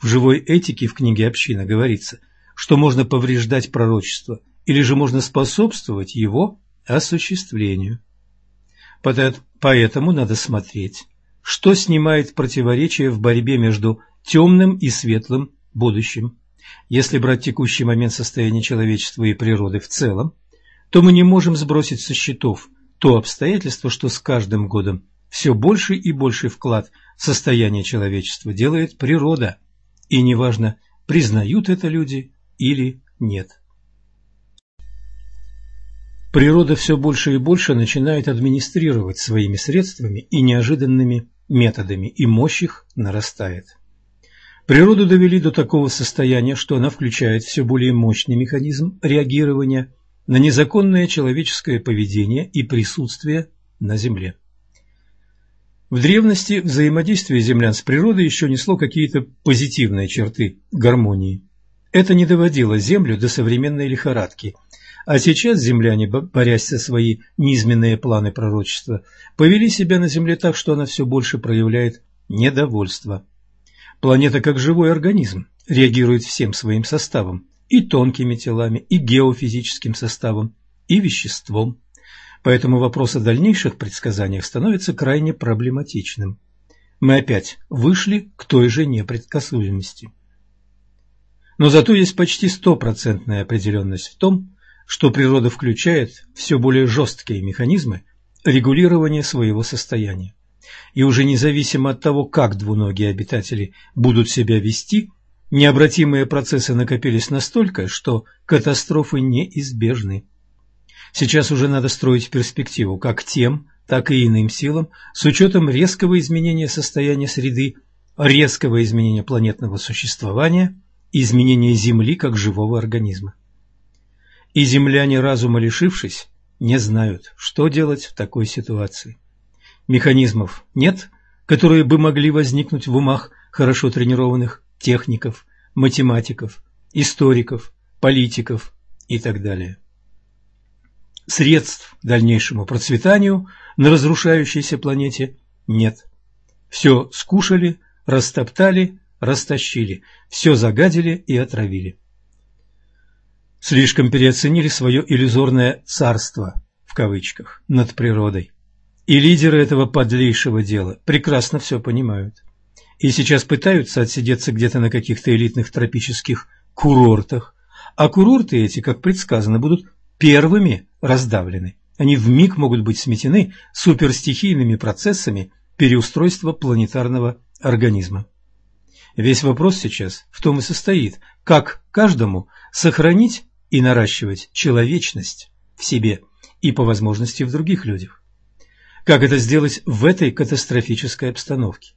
В живой этике в книге «Община» говорится, что можно повреждать пророчество, или же можно способствовать его осуществлению. Поэтому надо смотреть, что снимает противоречие в борьбе между темным и светлым будущим. Если брать текущий момент состояния человечества и природы в целом, то мы не можем сбросить со счетов то обстоятельство, что с каждым годом все больше и больше вклад в состояние человечества делает природа, и неважно, признают это люди или нет. Природа все больше и больше начинает администрировать своими средствами и неожиданными методами, и мощь их нарастает. Природу довели до такого состояния, что она включает все более мощный механизм реагирования на незаконное человеческое поведение и присутствие на Земле. В древности взаимодействие землян с природой еще несло какие-то позитивные черты гармонии. Это не доводило Землю до современной лихорадки, а сейчас земляне, борясь со свои низменные планы пророчества, повели себя на Земле так, что она все больше проявляет недовольство. Планета, как живой организм, реагирует всем своим составом, и тонкими телами, и геофизическим составом, и веществом. Поэтому вопрос о дальнейших предсказаниях становится крайне проблематичным. Мы опять вышли к той же непредсказуемости. Но зато есть почти стопроцентная определенность в том, что природа включает все более жесткие механизмы регулирования своего состояния. И уже независимо от того, как двуногие обитатели будут себя вести, необратимые процессы накопились настолько, что катастрофы неизбежны. Сейчас уже надо строить перспективу как тем, так и иным силам с учетом резкого изменения состояния среды, резкого изменения планетного существования, изменения Земли как живого организма. И земляне, разума лишившись, не знают, что делать в такой ситуации. Механизмов нет, которые бы могли возникнуть в умах хорошо тренированных техников, математиков, историков, политиков и так далее. Средств дальнейшему процветанию на разрушающейся планете нет. Все скушали, растоптали, растащили, все загадили и отравили слишком переоценили свое иллюзорное «царство» в кавычках над природой. И лидеры этого подлейшего дела прекрасно все понимают. И сейчас пытаются отсидеться где-то на каких-то элитных тропических курортах. А курорты эти, как предсказано, будут первыми раздавлены. Они вмиг могут быть сметены суперстихийными процессами переустройства планетарного организма. Весь вопрос сейчас в том и состоит, как каждому сохранить и наращивать человечность в себе и по возможности в других людях. Как это сделать в этой катастрофической обстановке?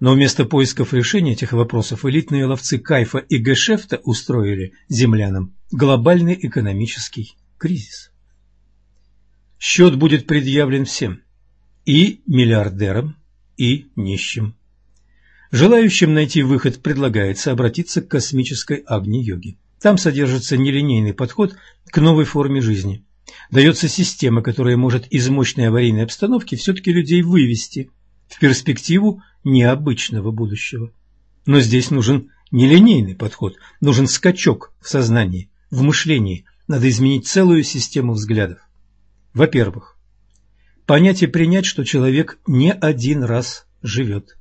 Но вместо поисков решения этих вопросов элитные ловцы кайфа и гешефта устроили землянам глобальный экономический кризис. Счет будет предъявлен всем – и миллиардерам, и нищим. Желающим найти выход предлагается обратиться к космической Агни-йоге. Там содержится нелинейный подход к новой форме жизни. Дается система, которая может из мощной аварийной обстановки все-таки людей вывести в перспективу необычного будущего. Но здесь нужен нелинейный подход, нужен скачок в сознании, в мышлении, надо изменить целую систему взглядов. Во-первых, понять и принять, что человек не один раз живет.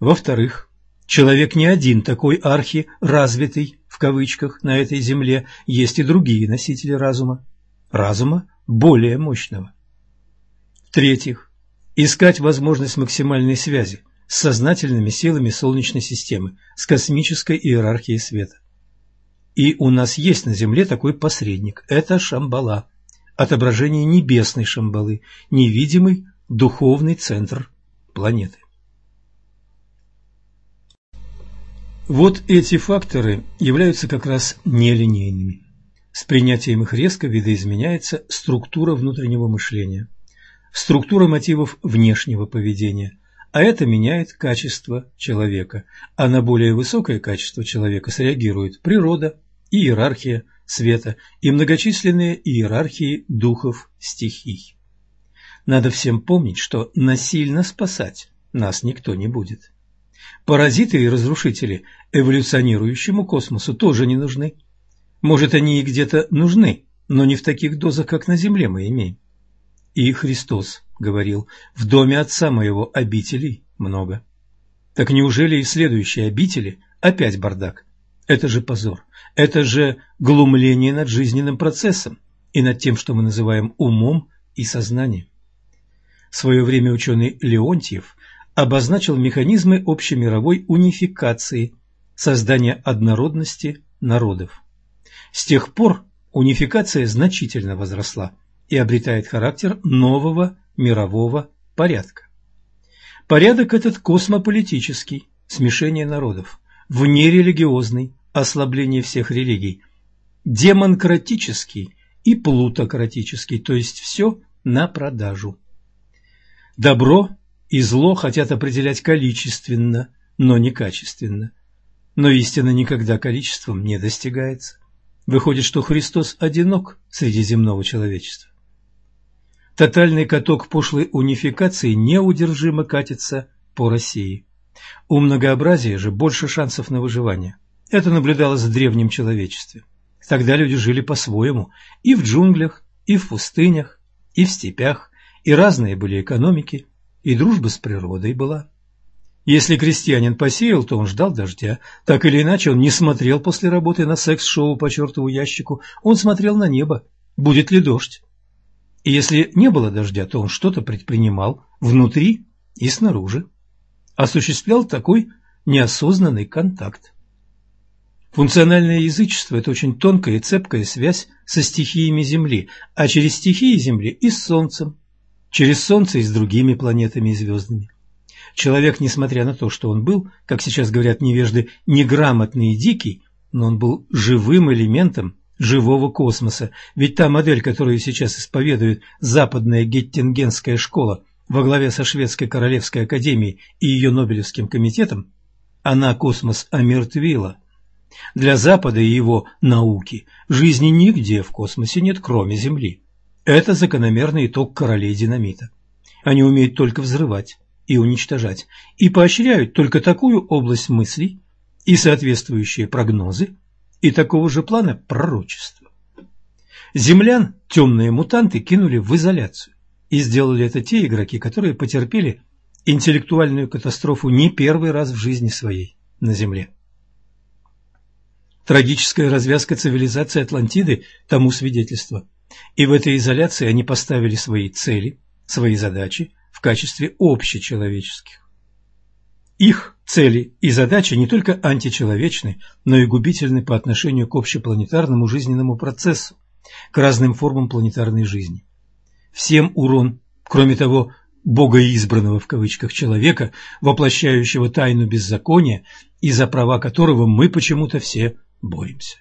Во-вторых, человек не один такой архи-развитый, в кавычках, на этой земле, есть и другие носители разума. Разума более мощного. В-третьих, искать возможность максимальной связи с сознательными силами Солнечной системы, с космической иерархией света. И у нас есть на Земле такой посредник – это Шамбала, отображение небесной Шамбалы, невидимый духовный центр планеты. Вот эти факторы являются как раз нелинейными. С принятием их резко видоизменяется структура внутреннего мышления, структура мотивов внешнего поведения, а это меняет качество человека, а на более высокое качество человека среагирует природа, иерархия света и многочисленные иерархии духов стихий. Надо всем помнить, что насильно спасать нас никто не будет. Паразиты и разрушители эволюционирующему космосу тоже не нужны. Может, они и где-то нужны, но не в таких дозах, как на Земле мы имеем. И Христос говорил, в доме Отца моего обителей много. Так неужели и в следующей обители опять бардак? Это же позор, это же глумление над жизненным процессом и над тем, что мы называем умом и сознанием. В свое время ученый Леонтьев обозначил механизмы общемировой унификации, создания однородности народов. С тех пор унификация значительно возросла и обретает характер нового мирового порядка. Порядок этот космополитический, смешение народов, внерелигиозный, ослабление всех религий, демократический и плутократический, то есть все на продажу. Добро и зло хотят определять количественно, но не качественно. Но истина никогда количеством не достигается. Выходит, что Христос одинок среди земного человечества. Тотальный каток пошлой унификации неудержимо катится по России. У многообразия же больше шансов на выживание. Это наблюдалось в древнем человечестве. Тогда люди жили по-своему и в джунглях, и в пустынях, и в степях, и разные были экономики, и дружба с природой была. Если крестьянин посеял, то он ждал дождя. Так или иначе, он не смотрел после работы на секс-шоу по чертову ящику, он смотрел на небо, будет ли дождь. И если не было дождя, то он что-то предпринимал внутри и снаружи. Осуществлял такой неосознанный контакт. Функциональное язычество – это очень тонкая и цепкая связь со стихиями Земли, а через стихии Земли и с Солнцем, через Солнце и с другими планетами и звездами. Человек, несмотря на то, что он был, как сейчас говорят невежды, неграмотный и дикий, но он был живым элементом живого космоса. Ведь та модель, которую сейчас исповедует западная Геттингенская школа во главе со Шведской Королевской Академией и ее Нобелевским комитетом, она космос омертвила. Для Запада и его науки жизни нигде в космосе нет, кроме Земли. Это закономерный итог королей динамита. Они умеют только взрывать и уничтожать, и поощряют только такую область мыслей и соответствующие прогнозы, и такого же плана пророчества. Землян темные мутанты кинули в изоляцию, и сделали это те игроки, которые потерпели интеллектуальную катастрофу не первый раз в жизни своей на Земле. Трагическая развязка цивилизации Атлантиды тому свидетельство. И в этой изоляции они поставили свои цели, свои задачи, в качестве общечеловеческих. Их цели и задачи не только античеловечны, но и губительны по отношению к общепланетарному жизненному процессу, к разным формам планетарной жизни. Всем урон, кроме того, «богоизбранного» в кавычках человека, воплощающего тайну беззакония и за права которого мы почему-то все боремся.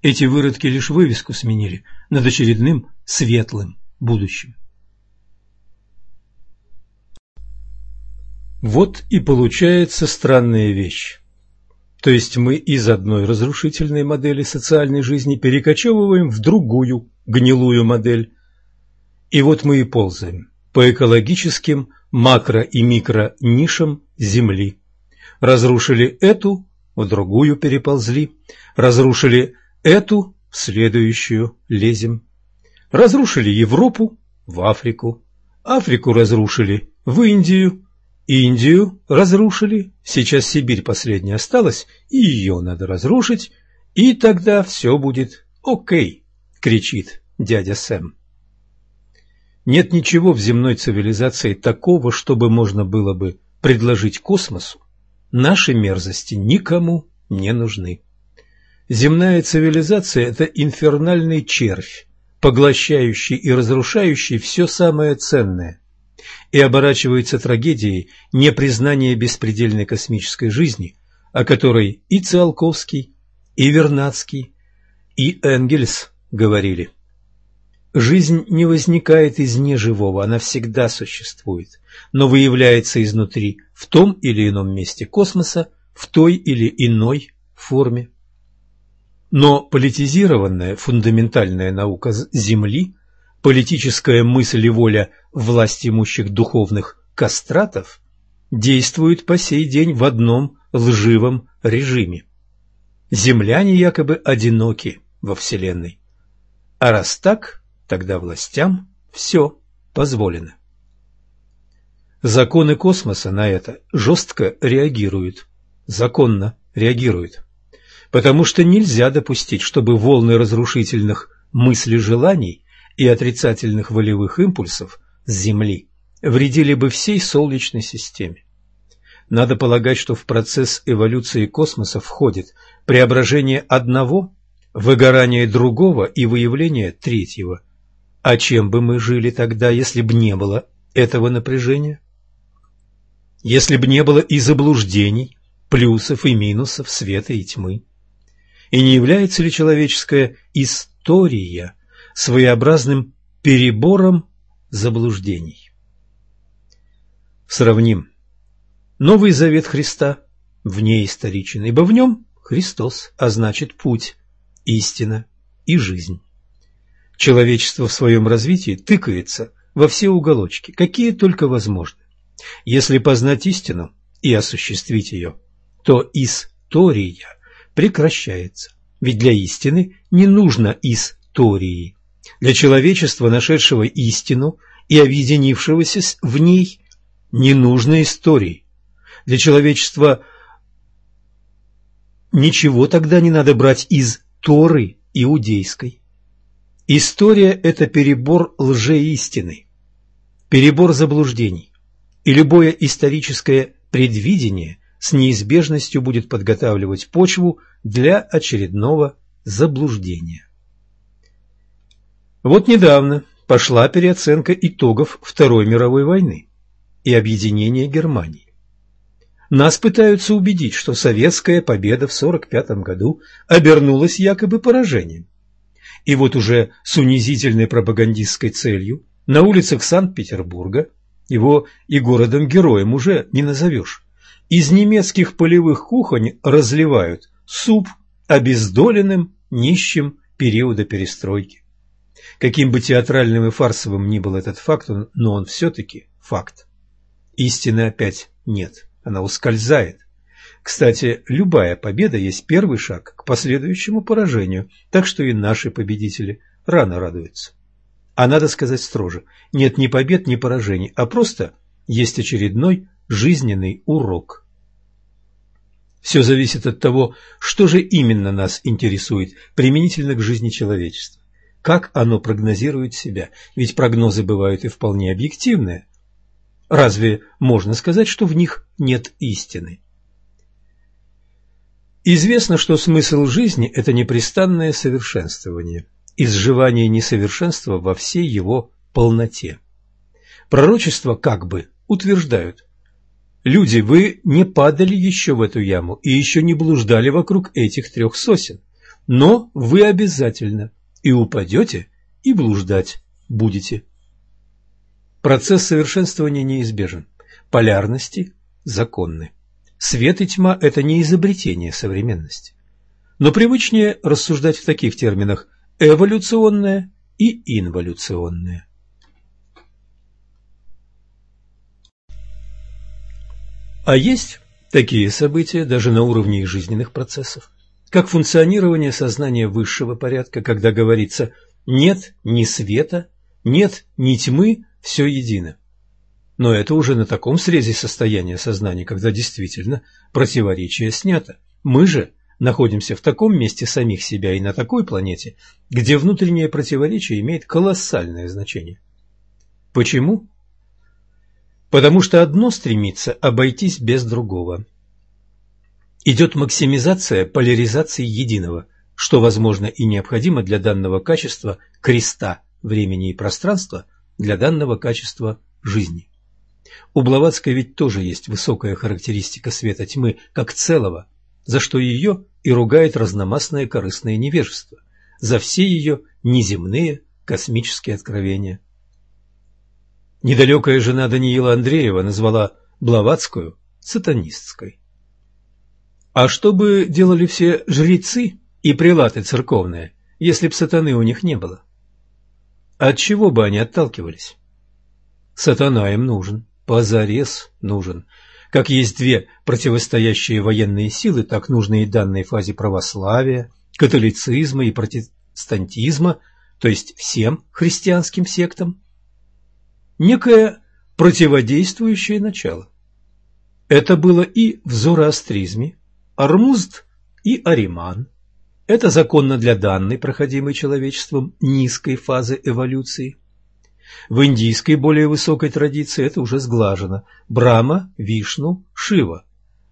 Эти выродки лишь вывеску сменили над очередным светлым будущим. Вот и получается странная вещь. То есть мы из одной разрушительной модели социальной жизни перекочевываем в другую, гнилую модель. И вот мы и ползаем по экологическим макро- и микро-нишам Земли. Разрушили эту, в другую переползли, разрушили эту, в следующую лезем. Разрушили Европу, в Африку, Африку разрушили, в Индию, Индию разрушили, сейчас Сибирь последняя осталась, и ее надо разрушить, и тогда все будет окей, кричит дядя Сэм. Нет ничего в земной цивилизации такого, чтобы можно было бы предложить космосу. Наши мерзости никому не нужны. Земная цивилизация – это инфернальный червь, поглощающий и разрушающий все самое ценное и оборачивается трагедией непризнания беспредельной космической жизни, о которой и Циолковский, и Вернадский, и Энгельс говорили. Жизнь не возникает из неживого, она всегда существует, но выявляется изнутри в том или ином месте космоса, в той или иной форме. Но политизированная фундаментальная наука Земли, политическая мысль и воля власть имущих духовных кастратов действуют по сей день в одном лживом режиме. Земляне якобы одиноки во Вселенной. А раз так, Тогда властям все позволено. Законы космоса на это жестко реагируют, законно реагируют, потому что нельзя допустить, чтобы волны разрушительных мыслей-желаний и отрицательных волевых импульсов с Земли вредили бы всей Солнечной системе. Надо полагать, что в процесс эволюции космоса входит преображение одного, выгорание другого и выявление третьего – а чем бы мы жили тогда, если бы не было этого напряжения? Если бы не было и заблуждений, плюсов и минусов, света и тьмы? И не является ли человеческая история своеобразным перебором заблуждений? Сравним. Новый Завет Христа вне историчен, ибо в нем Христос, а значит путь, истина и жизнь. Человечество в своем развитии тыкается во все уголочки, какие только возможны. Если познать истину и осуществить ее, то история прекращается. Ведь для истины не нужно истории. Для человечества, нашедшего истину и объединившегося в ней, не нужно. Для человечества ничего тогда не надо брать из Торы иудейской. История – это перебор лжеистины, перебор заблуждений, и любое историческое предвидение с неизбежностью будет подготавливать почву для очередного заблуждения. Вот недавно пошла переоценка итогов Второй мировой войны и объединения Германии. Нас пытаются убедить, что советская победа в 1945 году обернулась якобы поражением. И вот уже с унизительной пропагандистской целью на улицах Санкт-Петербурга его и городом-героем уже не назовешь. Из немецких полевых кухонь разливают суп обездоленным нищим периода перестройки. Каким бы театральным и фарсовым ни был этот факт, но он все-таки факт. Истины опять нет, она ускользает, кстати, любая победа есть первый шаг к последующему поражению, так что и наши победители рано радуются. А надо сказать строже, нет ни побед, ни поражений, а просто есть очередной жизненный урок. Все зависит от того, что же именно нас интересует применительно к жизни человечества. Как оно прогнозирует себя, ведь прогнозы бывают и вполне объективные. Разве можно сказать, что в них нет истины? Известно, что смысл жизни – это непрестанное совершенствование, изживание несовершенства во всей его полноте. Пророчества как бы утверждают «Люди, вы не падали еще в эту яму и еще не блуждали вокруг этих трех сосен, но вы обязательно и упадете, и блуждать будете». Процесс совершенствования неизбежен, полярности законны. Свет и тьма – это не изобретение современности. Но привычнее рассуждать в таких терминах эволюционное и инволюционное. А есть такие события даже на уровне их жизненных процессов, как функционирование сознания высшего порядка, когда говорится «нет ни света, нет ни тьмы, все едино». Но это уже на таком срезе состояния сознания, когда действительно противоречие снято. Мы же находимся в таком месте самих себя и на такой планете, где внутреннее противоречие имеет колоссальное значение. Почему? Потому что одно стремится обойтись без другого. Идет максимизация поляризации единого, что возможно и необходимо для данного качества креста времени и пространства, для данного качества жизни. У Блаватской ведь тоже есть высокая характеристика света тьмы как целого, за что ее и ругает разномастное корыстное невежество, за все ее неземные космические откровения. Недалекая жена Даниила Андреева назвала Блаватскую сатанистской. А что бы делали все жрецы и прилаты церковные, если б сатаны у них не было? От чего бы они отталкивались? Сатана им нужен, позарез нужен. Как есть две противостоящие военные силы, так нужны и данной фазе православия, католицизма и протестантизма, то есть всем христианским сектам, некое противодействующее начало. Это было и в зороастризме, Армузд и Ариман. Это законно для данной, проходимой человечеством, низкой фазы эволюции. В индийской более высокой традиции это уже сглажено. Брама, Вишну, Шива.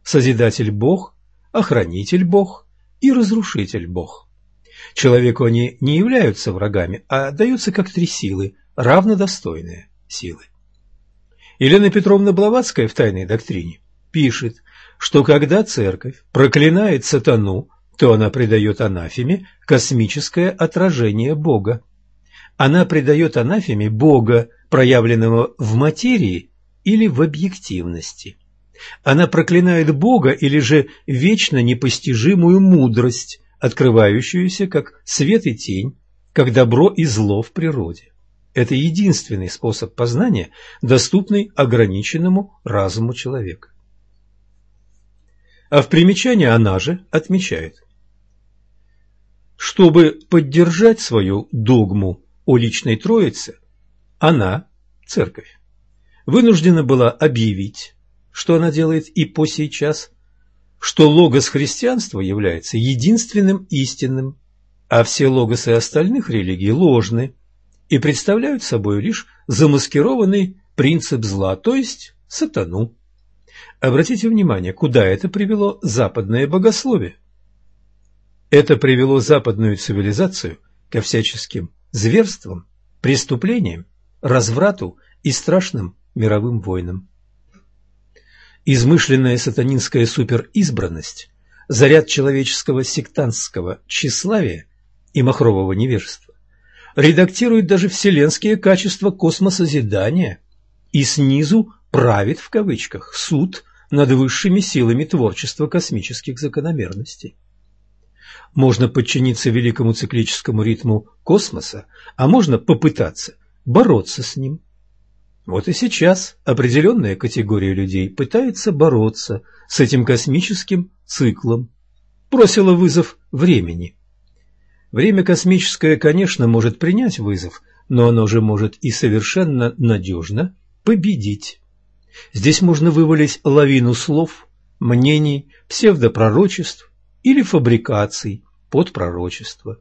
Созидатель Бог, охранитель Бог и разрушитель Бог. Человеку они не являются врагами, а даются как три силы, равнодостойные силы. Елена Петровна Блаватская в «Тайной доктрине» пишет, что когда церковь проклинает сатану, то она придает анафеме космическое отражение Бога. Она придает анафеме Бога, проявленного в материи или в объективности. Она проклинает Бога или же вечно непостижимую мудрость, открывающуюся как свет и тень, как добро и зло в природе. Это единственный способ познания, доступный ограниченному разуму человека. А в примечании она же отмечает, чтобы поддержать свою догму о личной Троице, она, церковь, вынуждена была объявить, что она делает и по сей час, что логос христианства является единственным истинным, а все логосы остальных религий ложны и представляют собой лишь замаскированный принцип зла, то есть сатану. Обратите внимание, куда это привело западное богословие. Это привело западную цивилизацию ко всяческим зверствам, преступлениям, разврату и страшным мировым войнам. Измышленная сатанинская суперизбранность, заряд человеческого сектантского тщеславия и махрового невежества редактирует даже вселенские качества космосозидания и снизу правит в кавычках суд над высшими силами творчества космических закономерностей. Можно подчиниться великому циклическому ритму космоса, а можно попытаться бороться с ним. Вот и сейчас определенная категория людей пытается бороться с этим космическим циклом, бросила вызов времени. Время космическое, конечно, может принять вызов, но оно же может и совершенно надежно победить. Здесь можно вывалить лавину слов, мнений, псевдопророчеств или фабрикаций под пророчество.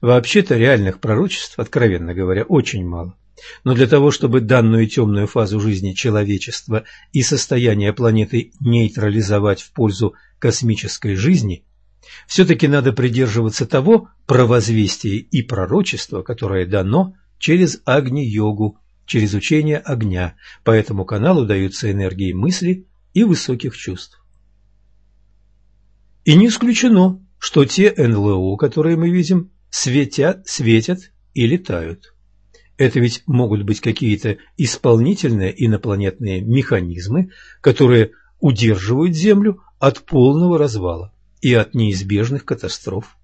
Вообще-то реальных пророчеств, откровенно говоря, очень мало. Но для того, чтобы данную темную фазу жизни человечества и состояние планеты нейтрализовать в пользу космической жизни, все-таки надо придерживаться того провозвестия и пророчества, которое дано через Агни-йогу, через учение огня, по этому каналу даются энергии мысли и высоких чувств. И не исключено, что те НЛО, которые мы видим, светят, светят и летают. Это ведь могут быть какие-то исполнительные инопланетные механизмы, которые удерживают Землю от полного развала и от неизбежных катастроф.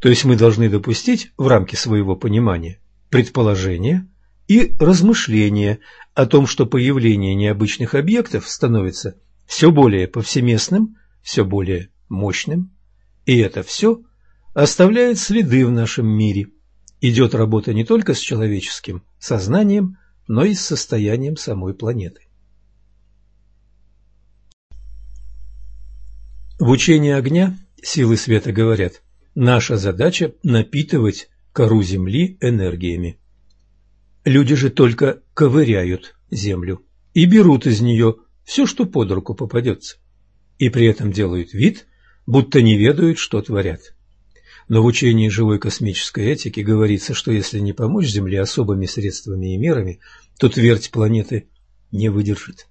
То есть мы должны допустить в рамки своего понимания предположение и размышления о том, что появление необычных объектов становится все более повсеместным, все более мощным, и это все оставляет следы в нашем мире. Идет работа не только с человеческим сознанием, но и с состоянием самой планеты. В учении огня силы света говорят, наша задача напитывать кору Земли энергиями. Люди же только ковыряют Землю и берут из нее все, что под руку попадется, и при этом делают вид, будто не ведают, что творят. Но в учении живой космической этики говорится, что если не помочь Земле особыми средствами и мерами, то твердь планеты не выдержит.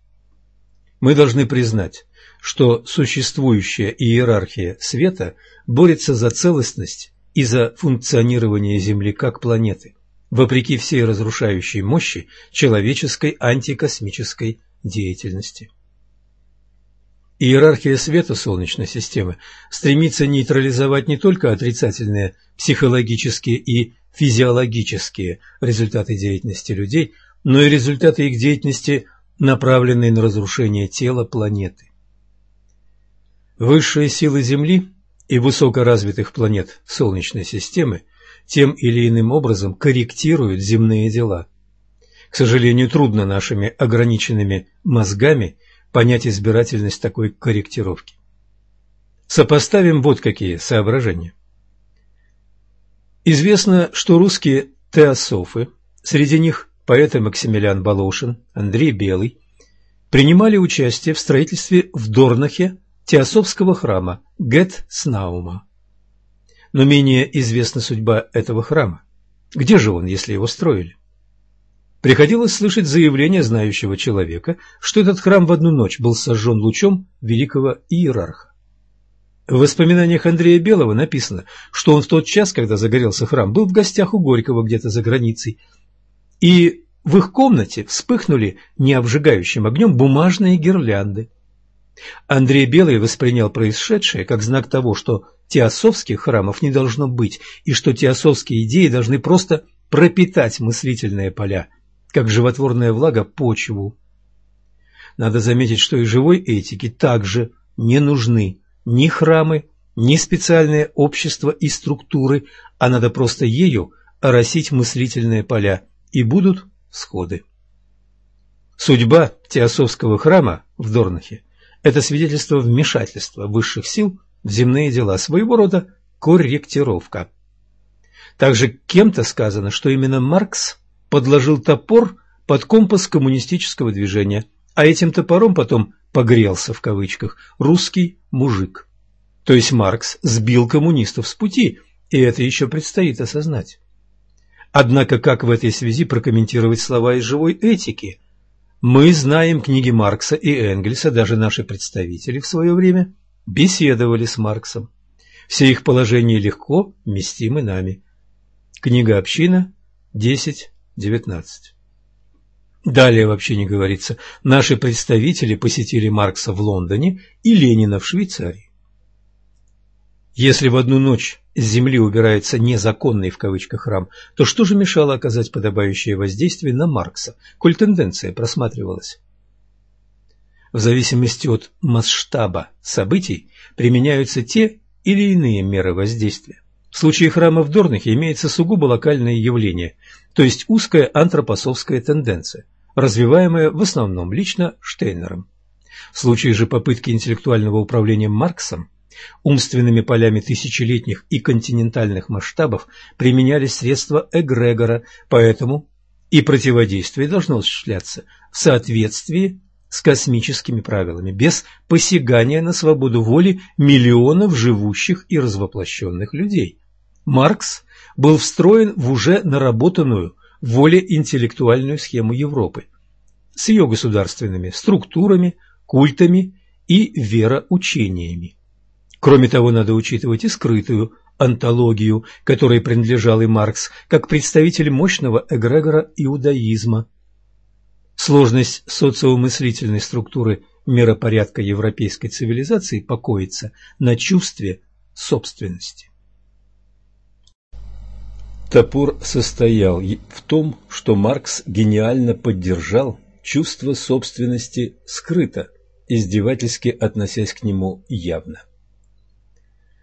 Мы должны признать, что существующая иерархия света борется за целостность и за функционирование Земли как планеты, вопреки всей разрушающей мощи человеческой антикосмической деятельности. Иерархия света Солнечной системы стремится нейтрализовать не только отрицательные психологические и физиологические результаты деятельности людей, но и результаты их деятельности, направленные на разрушение тела планеты. Высшие силы Земли и высокоразвитых планет Солнечной системы тем или иным образом корректируют земные дела. К сожалению, трудно нашими ограниченными мозгами понять избирательность такой корректировки. Сопоставим вот какие соображения. Известно, что русские теософы, среди них поэты Максимилиан Волошин, Андрей Белый, принимали участие в строительстве в Дорнахе теософского храма Гет-Снаума. Но менее известна судьба этого храма. Где же он, если его строили? Приходилось слышать заявление знающего человека, что этот храм в одну ночь был сожжен лучом великого иерарха. В воспоминаниях Андрея Белого написано, что он в тот час, когда загорелся храм, был в гостях у Горького где-то за границей, и в их комнате вспыхнули необжигающим огнем бумажные гирлянды. Андрей Белый воспринял происшедшее как знак того, что теософских храмов не должно быть, и что теософские идеи должны просто пропитать мыслительные поля, как животворная влага почву. Надо заметить, что и живой этике также не нужны ни храмы, ни специальные общества и структуры, а надо просто ею оросить мыслительные поля, и будут всходы. Судьба теософского храма в Дорнахе это свидетельство вмешательства высших сил в земные дела, своего рода корректировка. Также кем-то сказано, что именно Маркс подложил топор под компас коммунистического движения, а этим топором потом «погрелся» в кавычках русский мужик. То есть Маркс сбил коммунистов с пути, и это еще предстоит осознать. Однако как в этой связи прокомментировать слова из живой этики – мы знаем книги Маркса и Энгельса, даже наши представители в свое время беседовали с Марксом. Все их положения легко вместимы нами. Книга «Община», 10.19. Далее вообще не говорится. Наши представители посетили Маркса в Лондоне и Ленина в Швейцарии. Если в одну ночь с земли убирается «незаконный» в кавычках храм, то что же мешало оказать подобающее воздействие на Маркса, коль тенденция просматривалась? В зависимости от масштаба событий применяются те или иные меры воздействия. В случае храма в Дорнахе имеется сугубо локальное явление, то есть узкая антропосовская тенденция, развиваемая в основном лично Штейнером. В случае же попытки интеллектуального управления Марксом Умственными полями тысячелетних и континентальных масштабов применялись средства эгрегора, поэтому и противодействие должно осуществляться в соответствии с космическими правилами, без посягания на свободу воли миллионов живущих и развоплощенных людей. Маркс был встроен в уже наработанную волеинтеллектуальную схему Европы с ее государственными структурами, культами и вероучениями. Кроме того, надо учитывать и скрытую антологию, которой принадлежал и Маркс, как представитель мощного эгрегора иудаизма. Сложность социомыслительной структуры миропорядка европейской цивилизации покоится на чувстве собственности. Топор состоял в том, что Маркс гениально поддержал чувство собственности скрыто, издевательски относясь к нему явно.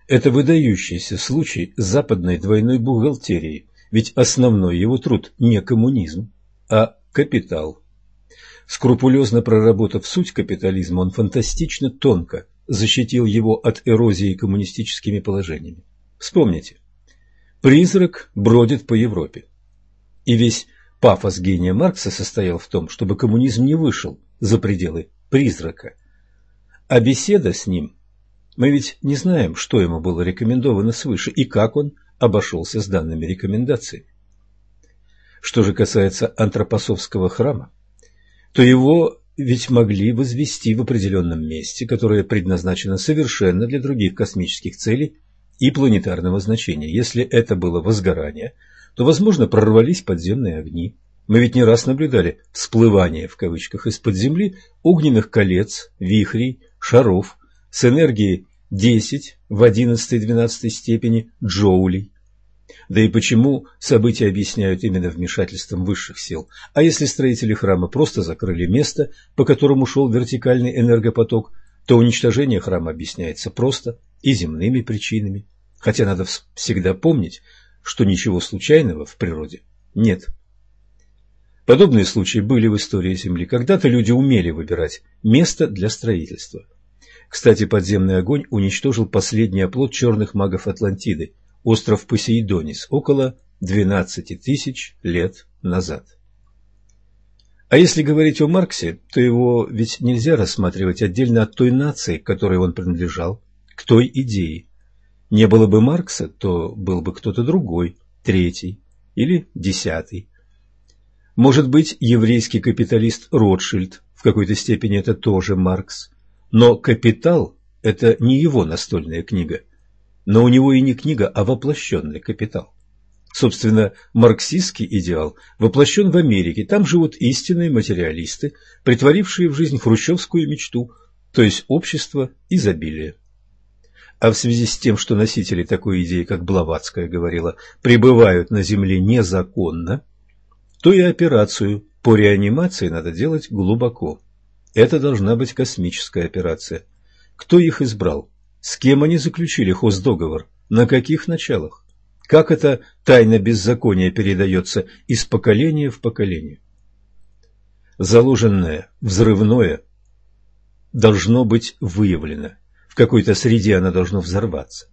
Это выдающийся случай западной двойной бухгалтерии, ведь основной его труд не коммунизм, а капитал. Скрупулезно проработав суть капитализма, он фантастично тонко защитил его от эрозии коммунистическими положениями. Вспомните, призрак бродит по Европе. И весь пафос гения Маркса состоял в том, чтобы коммунизм не вышел за пределы призрака. А беседа с ним мы ведь не знаем, что ему было рекомендовано свыше и как он обошелся с данными рекомендациями. Что же касается антропосовского храма, то его ведь могли возвести в определенном месте, которое предназначено совершенно для других космических целей и планетарного значения. Если это было возгорание, то, возможно, прорвались подземные огни. Мы ведь не раз наблюдали «всплывание» в кавычках из-под земли огненных колец, вихрей, шаров с энергией 10 в 11-12 степени джоулей. Да и почему события объясняют именно вмешательством высших сил? А если строители храма просто закрыли место, по которому шел вертикальный энергопоток, то уничтожение храма объясняется просто и земными причинами. Хотя надо всегда помнить, что ничего случайного в природе нет. Подобные случаи были в истории Земли. Когда-то люди умели выбирать место для строительства. Кстати, подземный огонь уничтожил последний оплот черных магов Атлантиды – остров Посейдонис около 12 тысяч лет назад. А если говорить о Марксе, то его ведь нельзя рассматривать отдельно от той нации, к которой он принадлежал, к той идее. Не было бы Маркса, то был бы кто-то другой, третий или десятый. Может быть, еврейский капиталист Ротшильд, в какой-то степени это тоже Маркс. Но «Капитал» – это не его настольная книга. Но у него и не книга, а воплощенный капитал. Собственно, марксистский идеал воплощен в Америке. Там живут истинные материалисты, притворившие в жизнь хрущевскую мечту, то есть общество изобилия. А в связи с тем, что носители такой идеи, как Блаватская говорила, пребывают на Земле незаконно, то и операцию по реанимации надо делать глубоко. Это должна быть космическая операция. Кто их избрал? С кем они заключили хоздоговор? На каких началах? Как это тайна беззакония передается из поколения в поколение? Заложенное, взрывное должно быть выявлено. В какой-то среде оно должно взорваться.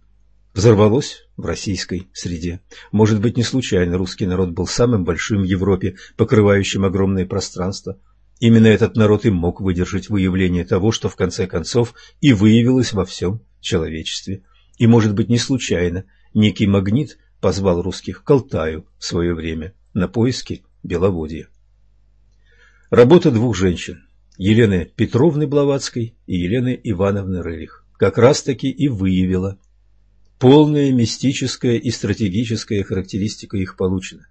Взорвалось в российской среде. Может быть, не случайно русский народ был самым большим в Европе, покрывающим огромное пространство. Именно этот народ и мог выдержать выявление того, что в конце концов и выявилось во всем человечестве. И, может быть, не случайно некий магнит позвал русских к Алтаю в свое время на поиски Беловодья. Работа двух женщин, Елены Петровны Блаватской и Елены Ивановны Рерих, как раз-таки и выявила Полная мистическая и стратегическая характеристика их получена.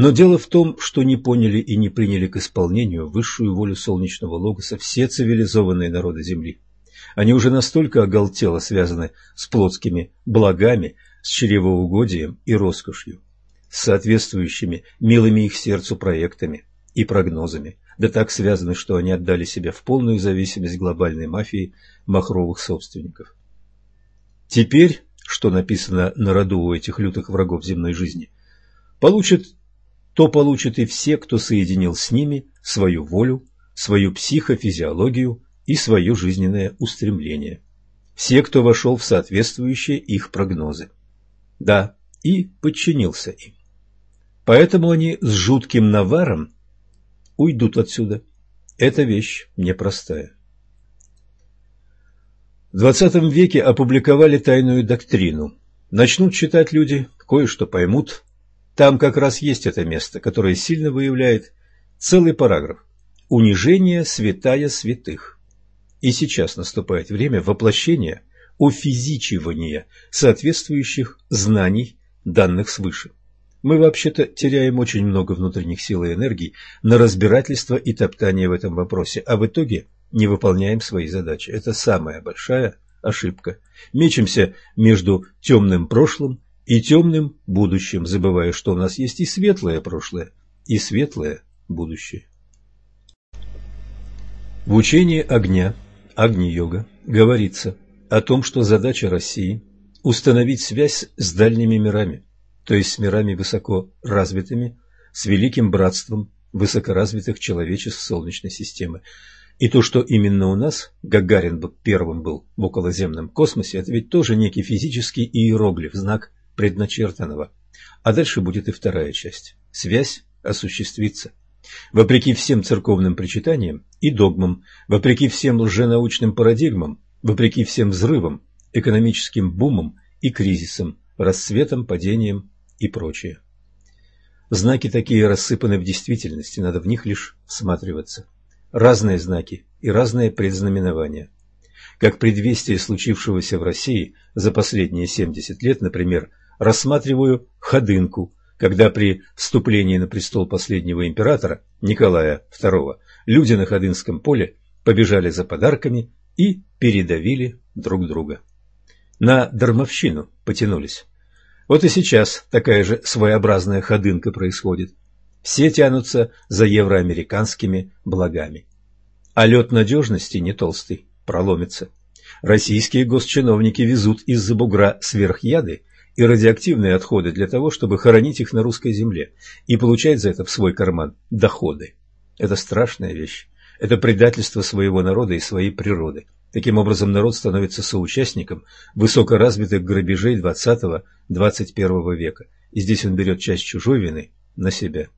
Но дело в том, что не поняли и не приняли к исполнению высшую волю солнечного логоса все цивилизованные народы Земли. Они уже настолько оголтело связаны с плотскими благами, с чревоугодием и роскошью, с соответствующими милыми их сердцу проектами и прогнозами, да так связаны, что они отдали себя в полную зависимость глобальной мафии махровых собственников. Теперь, что написано на роду у этих лютых врагов земной жизни, получат, то получат и все, кто соединил с ними свою волю, свою психофизиологию и свое жизненное устремление. Все, кто вошел в соответствующие их прогнозы. Да, и подчинился им. Поэтому они с жутким наваром уйдут отсюда. Эта вещь непростая. В XX веке опубликовали тайную доктрину. Начнут читать люди, кое-что поймут. Там как раз есть это место, которое сильно выявляет целый параграф «Унижение святая святых». И сейчас наступает время воплощения, офизичивания соответствующих знаний, данных свыше. Мы вообще-то теряем очень много внутренних сил и энергий на разбирательство и топтание в этом вопросе, а в итоге – не выполняем свои задачи. Это самая большая ошибка. Мечемся между темным прошлым и темным будущим, забывая, что у нас есть и светлое прошлое, и светлое будущее. В учении огня, Агни-йога, говорится о том, что задача России – установить связь с дальними мирами, то есть с мирами высоко развитыми, с великим братством высокоразвитых человечеств Солнечной системы. И то, что именно у нас Гагарин первым был в околоземном космосе, это ведь тоже некий физический иероглиф, знак предначертанного. А дальше будет и вторая часть. Связь осуществится. Вопреки всем церковным причитаниям и догмам, вопреки всем лженаучным парадигмам, вопреки всем взрывам, экономическим бумам и кризисам, расцветам, падениям и прочее. Знаки такие рассыпаны в действительности, надо в них лишь всматриваться разные знаки и разные предзнаменования. как предвестие случившегося в России за последние 70 лет, например, рассматриваю Ходынку, когда при вступлении на престол последнего императора Николая II люди на Ходынском поле побежали за подарками и передавили друг друга. На дармовщину потянулись. Вот и сейчас такая же своеобразная ходынка происходит. Все тянутся за евроамериканскими благами. А лед надежности не толстый, проломится. Российские госчиновники везут из-за бугра сверхяды и радиоактивные отходы для того, чтобы хоронить их на русской земле и получать за это в свой карман доходы. Это страшная вещь. Это предательство своего народа и своей природы. Таким образом, народ становится соучастником высокоразвитых грабежей XX-XXI века, и здесь он берет часть чужой вины на себя.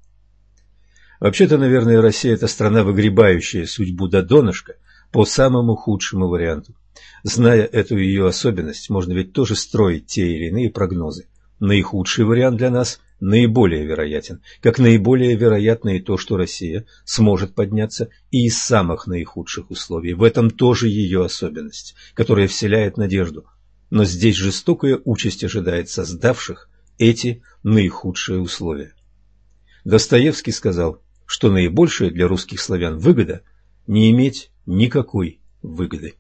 Вообще-то, наверное, Россия – это страна, выгребающая судьбу до донышка по самому худшему варианту. Зная эту ее особенность, можно ведь тоже строить те или иные прогнозы. Наихудший вариант для нас наиболее вероятен, как наиболее вероятно и то, что Россия сможет подняться и из самых наихудших условий. В этом тоже ее особенность, которая вселяет надежду. Но здесь жестокая участь ожидает создавших эти наихудшие условия. Достоевский сказал, что наибольшая для русских славян выгода – не иметь никакой выгоды.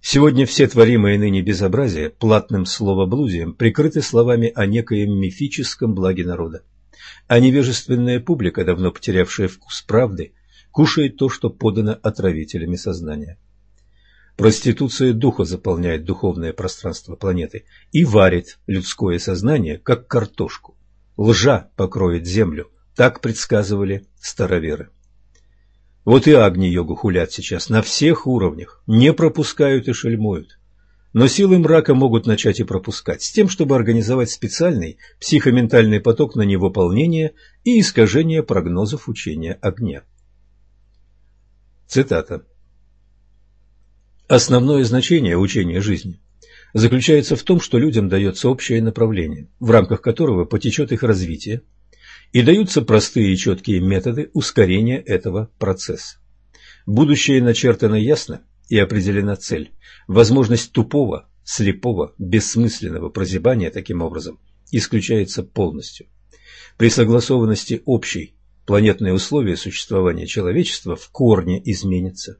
Сегодня все творимые ныне безобразия платным словоблудием прикрыты словами о некоем мифическом благе народа. А невежественная публика, давно потерявшая вкус правды, кушает то, что подано отравителями сознания. Проституция духа заполняет духовное пространство планеты и варит людское сознание, как картошку. Лжа покроет землю, так предсказывали староверы. Вот и Агни-йогу хулят сейчас на всех уровнях, не пропускают и шельмуют. Но силы мрака могут начать и пропускать, с тем, чтобы организовать специальный психоментальный поток на невыполнение и искажение прогнозов учения огня. Цитата. Основное значение учения жизни заключается в том, что людям дается общее направление, в рамках которого потечет их развитие, и даются простые и четкие методы ускорения этого процесса. Будущее начертано ясно и определена цель. Возможность тупого, слепого, бессмысленного прозябания таким образом исключается полностью. При согласованности общей планетные условия существования человечества в корне изменятся.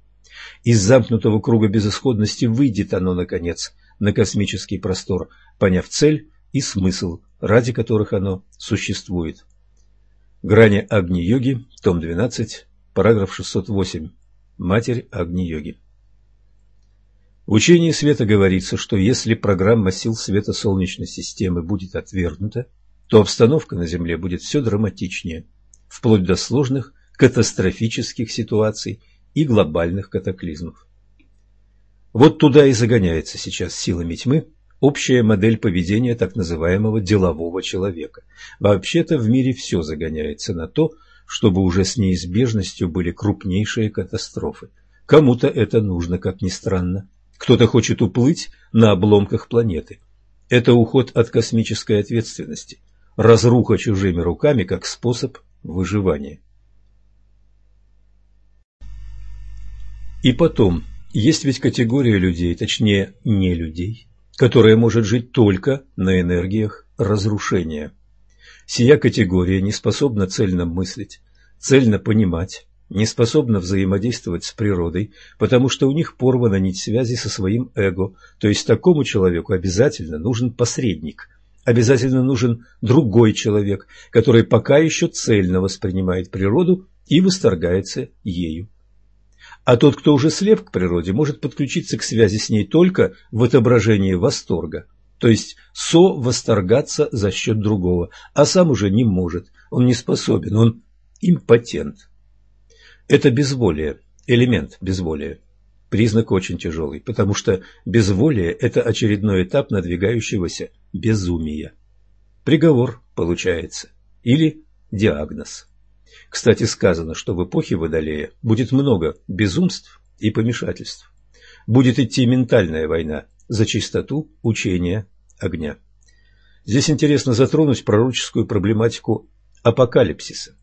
Из замкнутого круга безысходности выйдет оно, наконец, на космический простор, поняв цель и смысл, ради которых оно существует. Грани Агни-йоги, том 12, параграф 608. Матерь Агни-йоги. В учении света говорится, что если программа сил света Солнечной системы будет отвергнута, то обстановка на Земле будет все драматичнее, вплоть до сложных катастрофических ситуаций и глобальных катаклизмов. Вот туда и загоняется сейчас силами тьмы общая модель поведения так называемого делового человека. Вообще-то в мире все загоняется на то, чтобы уже с неизбежностью были крупнейшие катастрофы. Кому-то это нужно, как ни странно. Кто-то хочет уплыть на обломках планеты. Это уход от космической ответственности, разруха чужими руками как способ выживания. И потом, есть ведь категория людей, точнее, не людей, которая может жить только на энергиях разрушения. Сия категория не способна цельно мыслить, цельно понимать, не способна взаимодействовать с природой, потому что у них порвана нить связи со своим эго, то есть такому человеку обязательно нужен посредник, обязательно нужен другой человек, который пока еще цельно воспринимает природу и восторгается ею. А тот, кто уже слеп к природе, может подключиться к связи с ней только в отображении восторга, то есть со-восторгаться за счет другого, а сам уже не может, он не способен, он импотент. Это безволие, элемент безволия. Признак очень тяжелый, потому что безволие – это очередной этап надвигающегося безумия. Приговор получается. Или диагноз. Кстати, сказано, что в эпохе Водолея будет много безумств и помешательств. Будет идти ментальная война за чистоту учения огня. Здесь интересно затронуть пророческую проблематику апокалипсиса.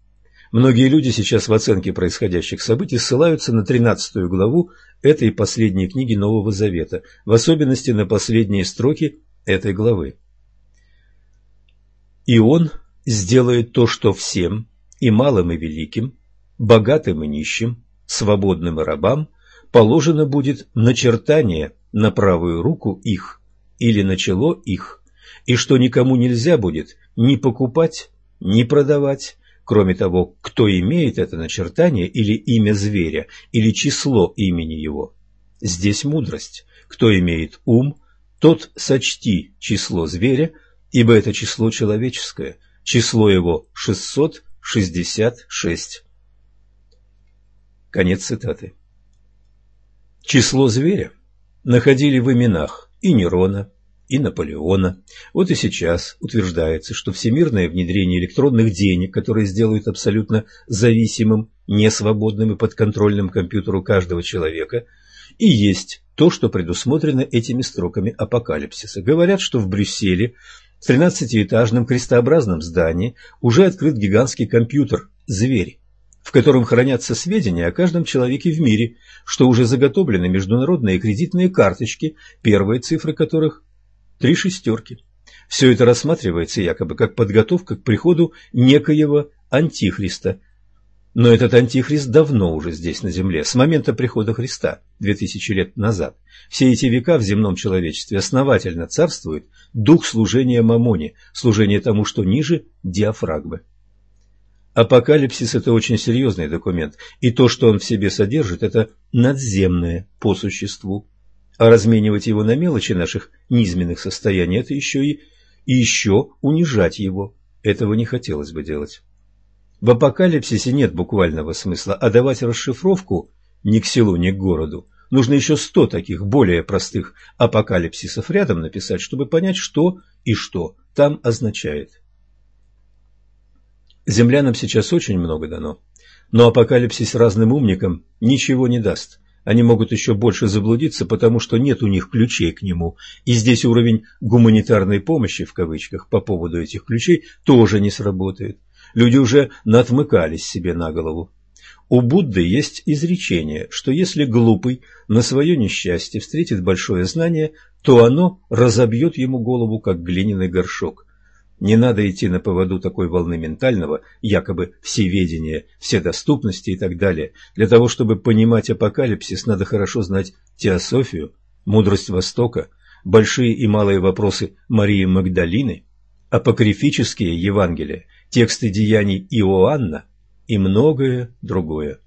Многие люди сейчас в оценке происходящих событий ссылаются на 13 главу этой последней книги Нового Завета, в особенности на последние строки этой главы. «И он сделает то, что всем, и малым, и великим, богатым и нищим, свободным и рабам, положено будет начертание на правую руку их или на чело их, и что никому нельзя будет ни покупать, ни продавать, кроме того, кто имеет это начертание или имя зверя, или число имени его. Здесь мудрость. Кто имеет ум, тот сочти число зверя, ибо это число человеческое, число его 666. Конец цитаты. Число зверя находили в именах и Нерона, и Наполеона. Вот и сейчас утверждается, что всемирное внедрение электронных денег, которые сделают абсолютно зависимым, несвободным и подконтрольным компьютеру каждого человека, и есть то, что предусмотрено этими строками апокалипсиса. Говорят, что в Брюсселе в 13-этажном крестообразном здании уже открыт гигантский компьютер «Зверь», в котором хранятся сведения о каждом человеке в мире, что уже заготовлены международные кредитные карточки, первые цифры которых три шестерки. Все это рассматривается якобы как подготовка к приходу некоего антихриста. Но этот антихрист давно уже здесь на земле, с момента прихода Христа, две тысячи лет назад. Все эти века в земном человечестве основательно царствует дух служения Мамоне, служение тому, что ниже диафрагмы. Апокалипсис – это очень серьезный документ, и то, что он в себе содержит, это надземное по существу. А разменивать его на мелочи наших низменных состояний – это еще и, и еще унижать его. Этого не хотелось бы делать. В апокалипсисе нет буквального смысла, а давать расшифровку ни к селу, ни к городу. Нужно еще сто таких более простых апокалипсисов рядом написать, чтобы понять, что и что там означает. Землянам сейчас очень много дано, но апокалипсис разным умникам ничего не даст – они могут еще больше заблудиться, потому что нет у них ключей к нему. И здесь уровень «гуманитарной помощи» в кавычках по поводу этих ключей тоже не сработает. Люди уже натмыкались себе на голову. У Будды есть изречение, что если глупый на свое несчастье встретит большое знание, то оно разобьет ему голову, как глиняный горшок. Не надо идти на поводу такой волны ментального, якобы всеведения, вседоступности и так далее. Для того, чтобы понимать апокалипсис, надо хорошо знать теософию, мудрость Востока, большие и малые вопросы Марии Магдалины, апокрифические Евангелия, тексты деяний Иоанна и многое другое.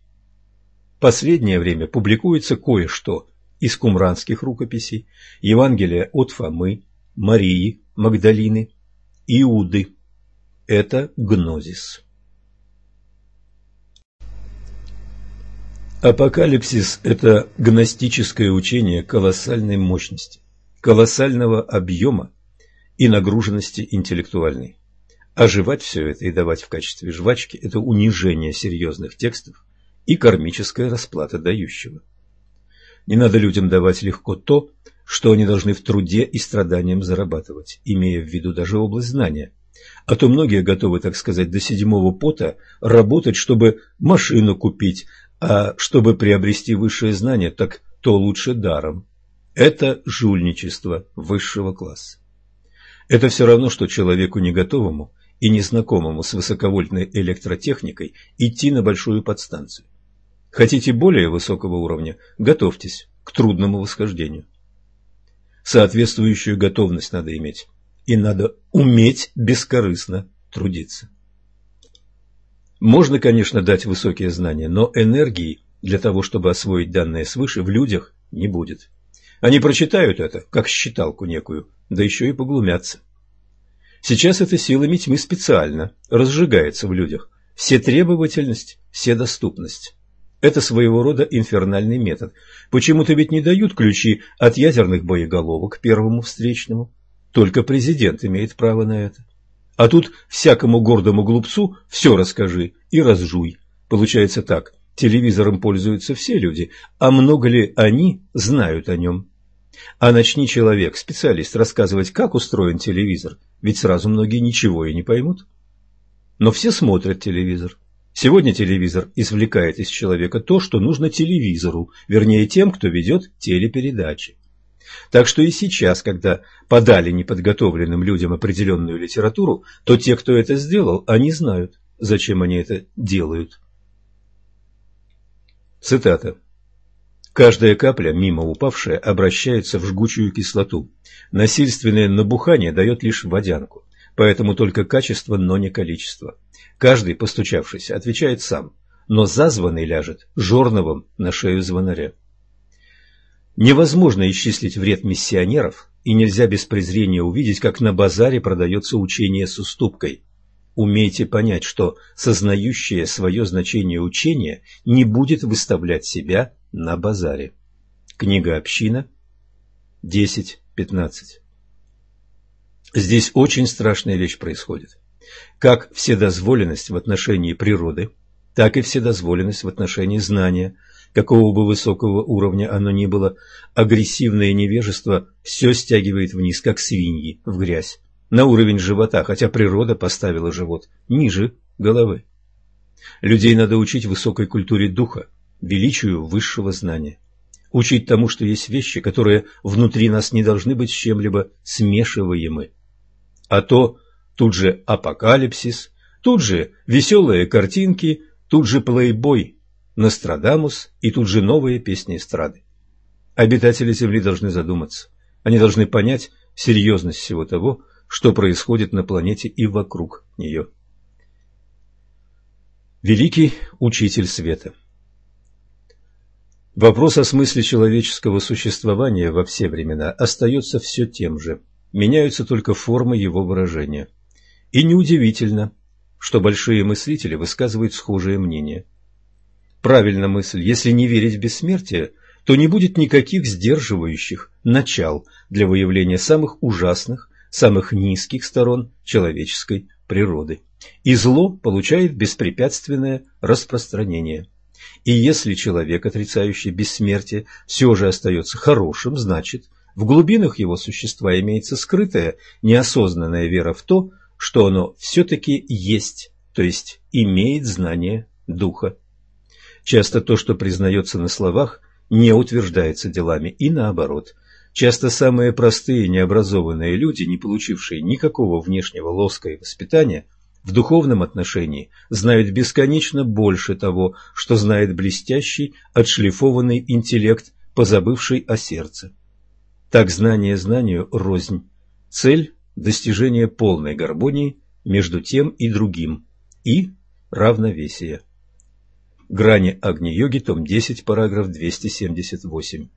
Последнее время публикуется кое-что из кумранских рукописей, Евангелия от Фомы, Марии, Магдалины, Иуды. Это гнозис. Апокалипсис – это гностическое учение колоссальной мощности, колоссального объема и нагруженности интеллектуальной. Оживать все это и давать в качестве жвачки – это унижение серьезных текстов и кармическая расплата дающего. Не надо людям давать легко то, что они должны в труде и страданиям зарабатывать, имея в виду даже область знания. А то многие готовы, так сказать, до седьмого пота работать, чтобы машину купить, а чтобы приобрести высшее знание, так то лучше даром. Это жульничество высшего класса. Это все равно, что человеку не готовому и незнакомому с высоковольтной электротехникой идти на большую подстанцию. Хотите более высокого уровня – готовьтесь к трудному восхождению. Соответствующую готовность надо иметь. И надо уметь бескорыстно трудиться. Можно, конечно, дать высокие знания, но энергии для того, чтобы освоить данное свыше, в людях не будет. Они прочитают это, как считалку некую, да еще и поглумятся. Сейчас эта силами тьмы специально разжигается в людях. Все требовательность, все доступность. Это своего рода инфернальный метод. Почему-то ведь не дают ключи от ядерных боеголовок первому встречному. Только президент имеет право на это. А тут всякому гордому глупцу все расскажи и разжуй. Получается так, телевизором пользуются все люди, а много ли они знают о нем? А начни человек, специалист, рассказывать, как устроен телевизор, ведь сразу многие ничего и не поймут. Но все смотрят телевизор, Сегодня телевизор извлекает из человека то, что нужно телевизору, вернее тем, кто ведет телепередачи. Так что и сейчас, когда подали неподготовленным людям определенную литературу, то те, кто это сделал, они знают, зачем они это делают. Цитата. Каждая капля, мимо упавшая, обращается в жгучую кислоту. Насильственное набухание дает лишь водянку, поэтому только качество, но не количество. Каждый, постучавшийся, отвечает сам, но зазванный ляжет жорновым на шею звонаря. Невозможно исчислить вред миссионеров, и нельзя без презрения увидеть, как на базаре продается учение с уступкой. Умейте понять, что сознающее свое значение учение не будет выставлять себя на базаре. Книга «Община», 10.15 Здесь очень страшная вещь происходит. Как вседозволенность в отношении природы, так и вседозволенность в отношении знания – какого бы высокого уровня оно ни было, агрессивное невежество все стягивает вниз, как свиньи, в грязь, на уровень живота, хотя природа поставила живот ниже головы. Людей надо учить высокой культуре духа, величию высшего знания. Учить тому, что есть вещи, которые внутри нас не должны быть с чем-либо смешиваемы. А то тут же апокалипсис, тут же веселые картинки, тут же плейбой – Нострадамус и тут же новые песни эстрады. Обитатели Земли должны задуматься. Они должны понять серьезность всего того, что происходит на планете и вокруг нее. Великий Учитель Света Вопрос о смысле человеческого существования во все времена остается все тем же, меняются только формы его выражения. И неудивительно, что большие мыслители высказывают схожие мнения – правильна мысль, если не верить в бессмертие, то не будет никаких сдерживающих начал для выявления самых ужасных, самых низких сторон человеческой природы. И зло получает беспрепятственное распространение. И если человек, отрицающий бессмертие, все же остается хорошим, значит, в глубинах его существа имеется скрытая, неосознанная вера в то, что оно все-таки есть, то есть имеет знание Духа. Часто то, что признается на словах, не утверждается делами, и наоборот. Часто самые простые необразованные люди, не получившие никакого внешнего лоска и воспитания, в духовном отношении знают бесконечно больше того, что знает блестящий, отшлифованный интеллект, позабывший о сердце. Так знание знанию рознь. Цель – достижение полной гармонии между тем и другим и равновесие. Грани Агни-йоги, том 10, параграф 278.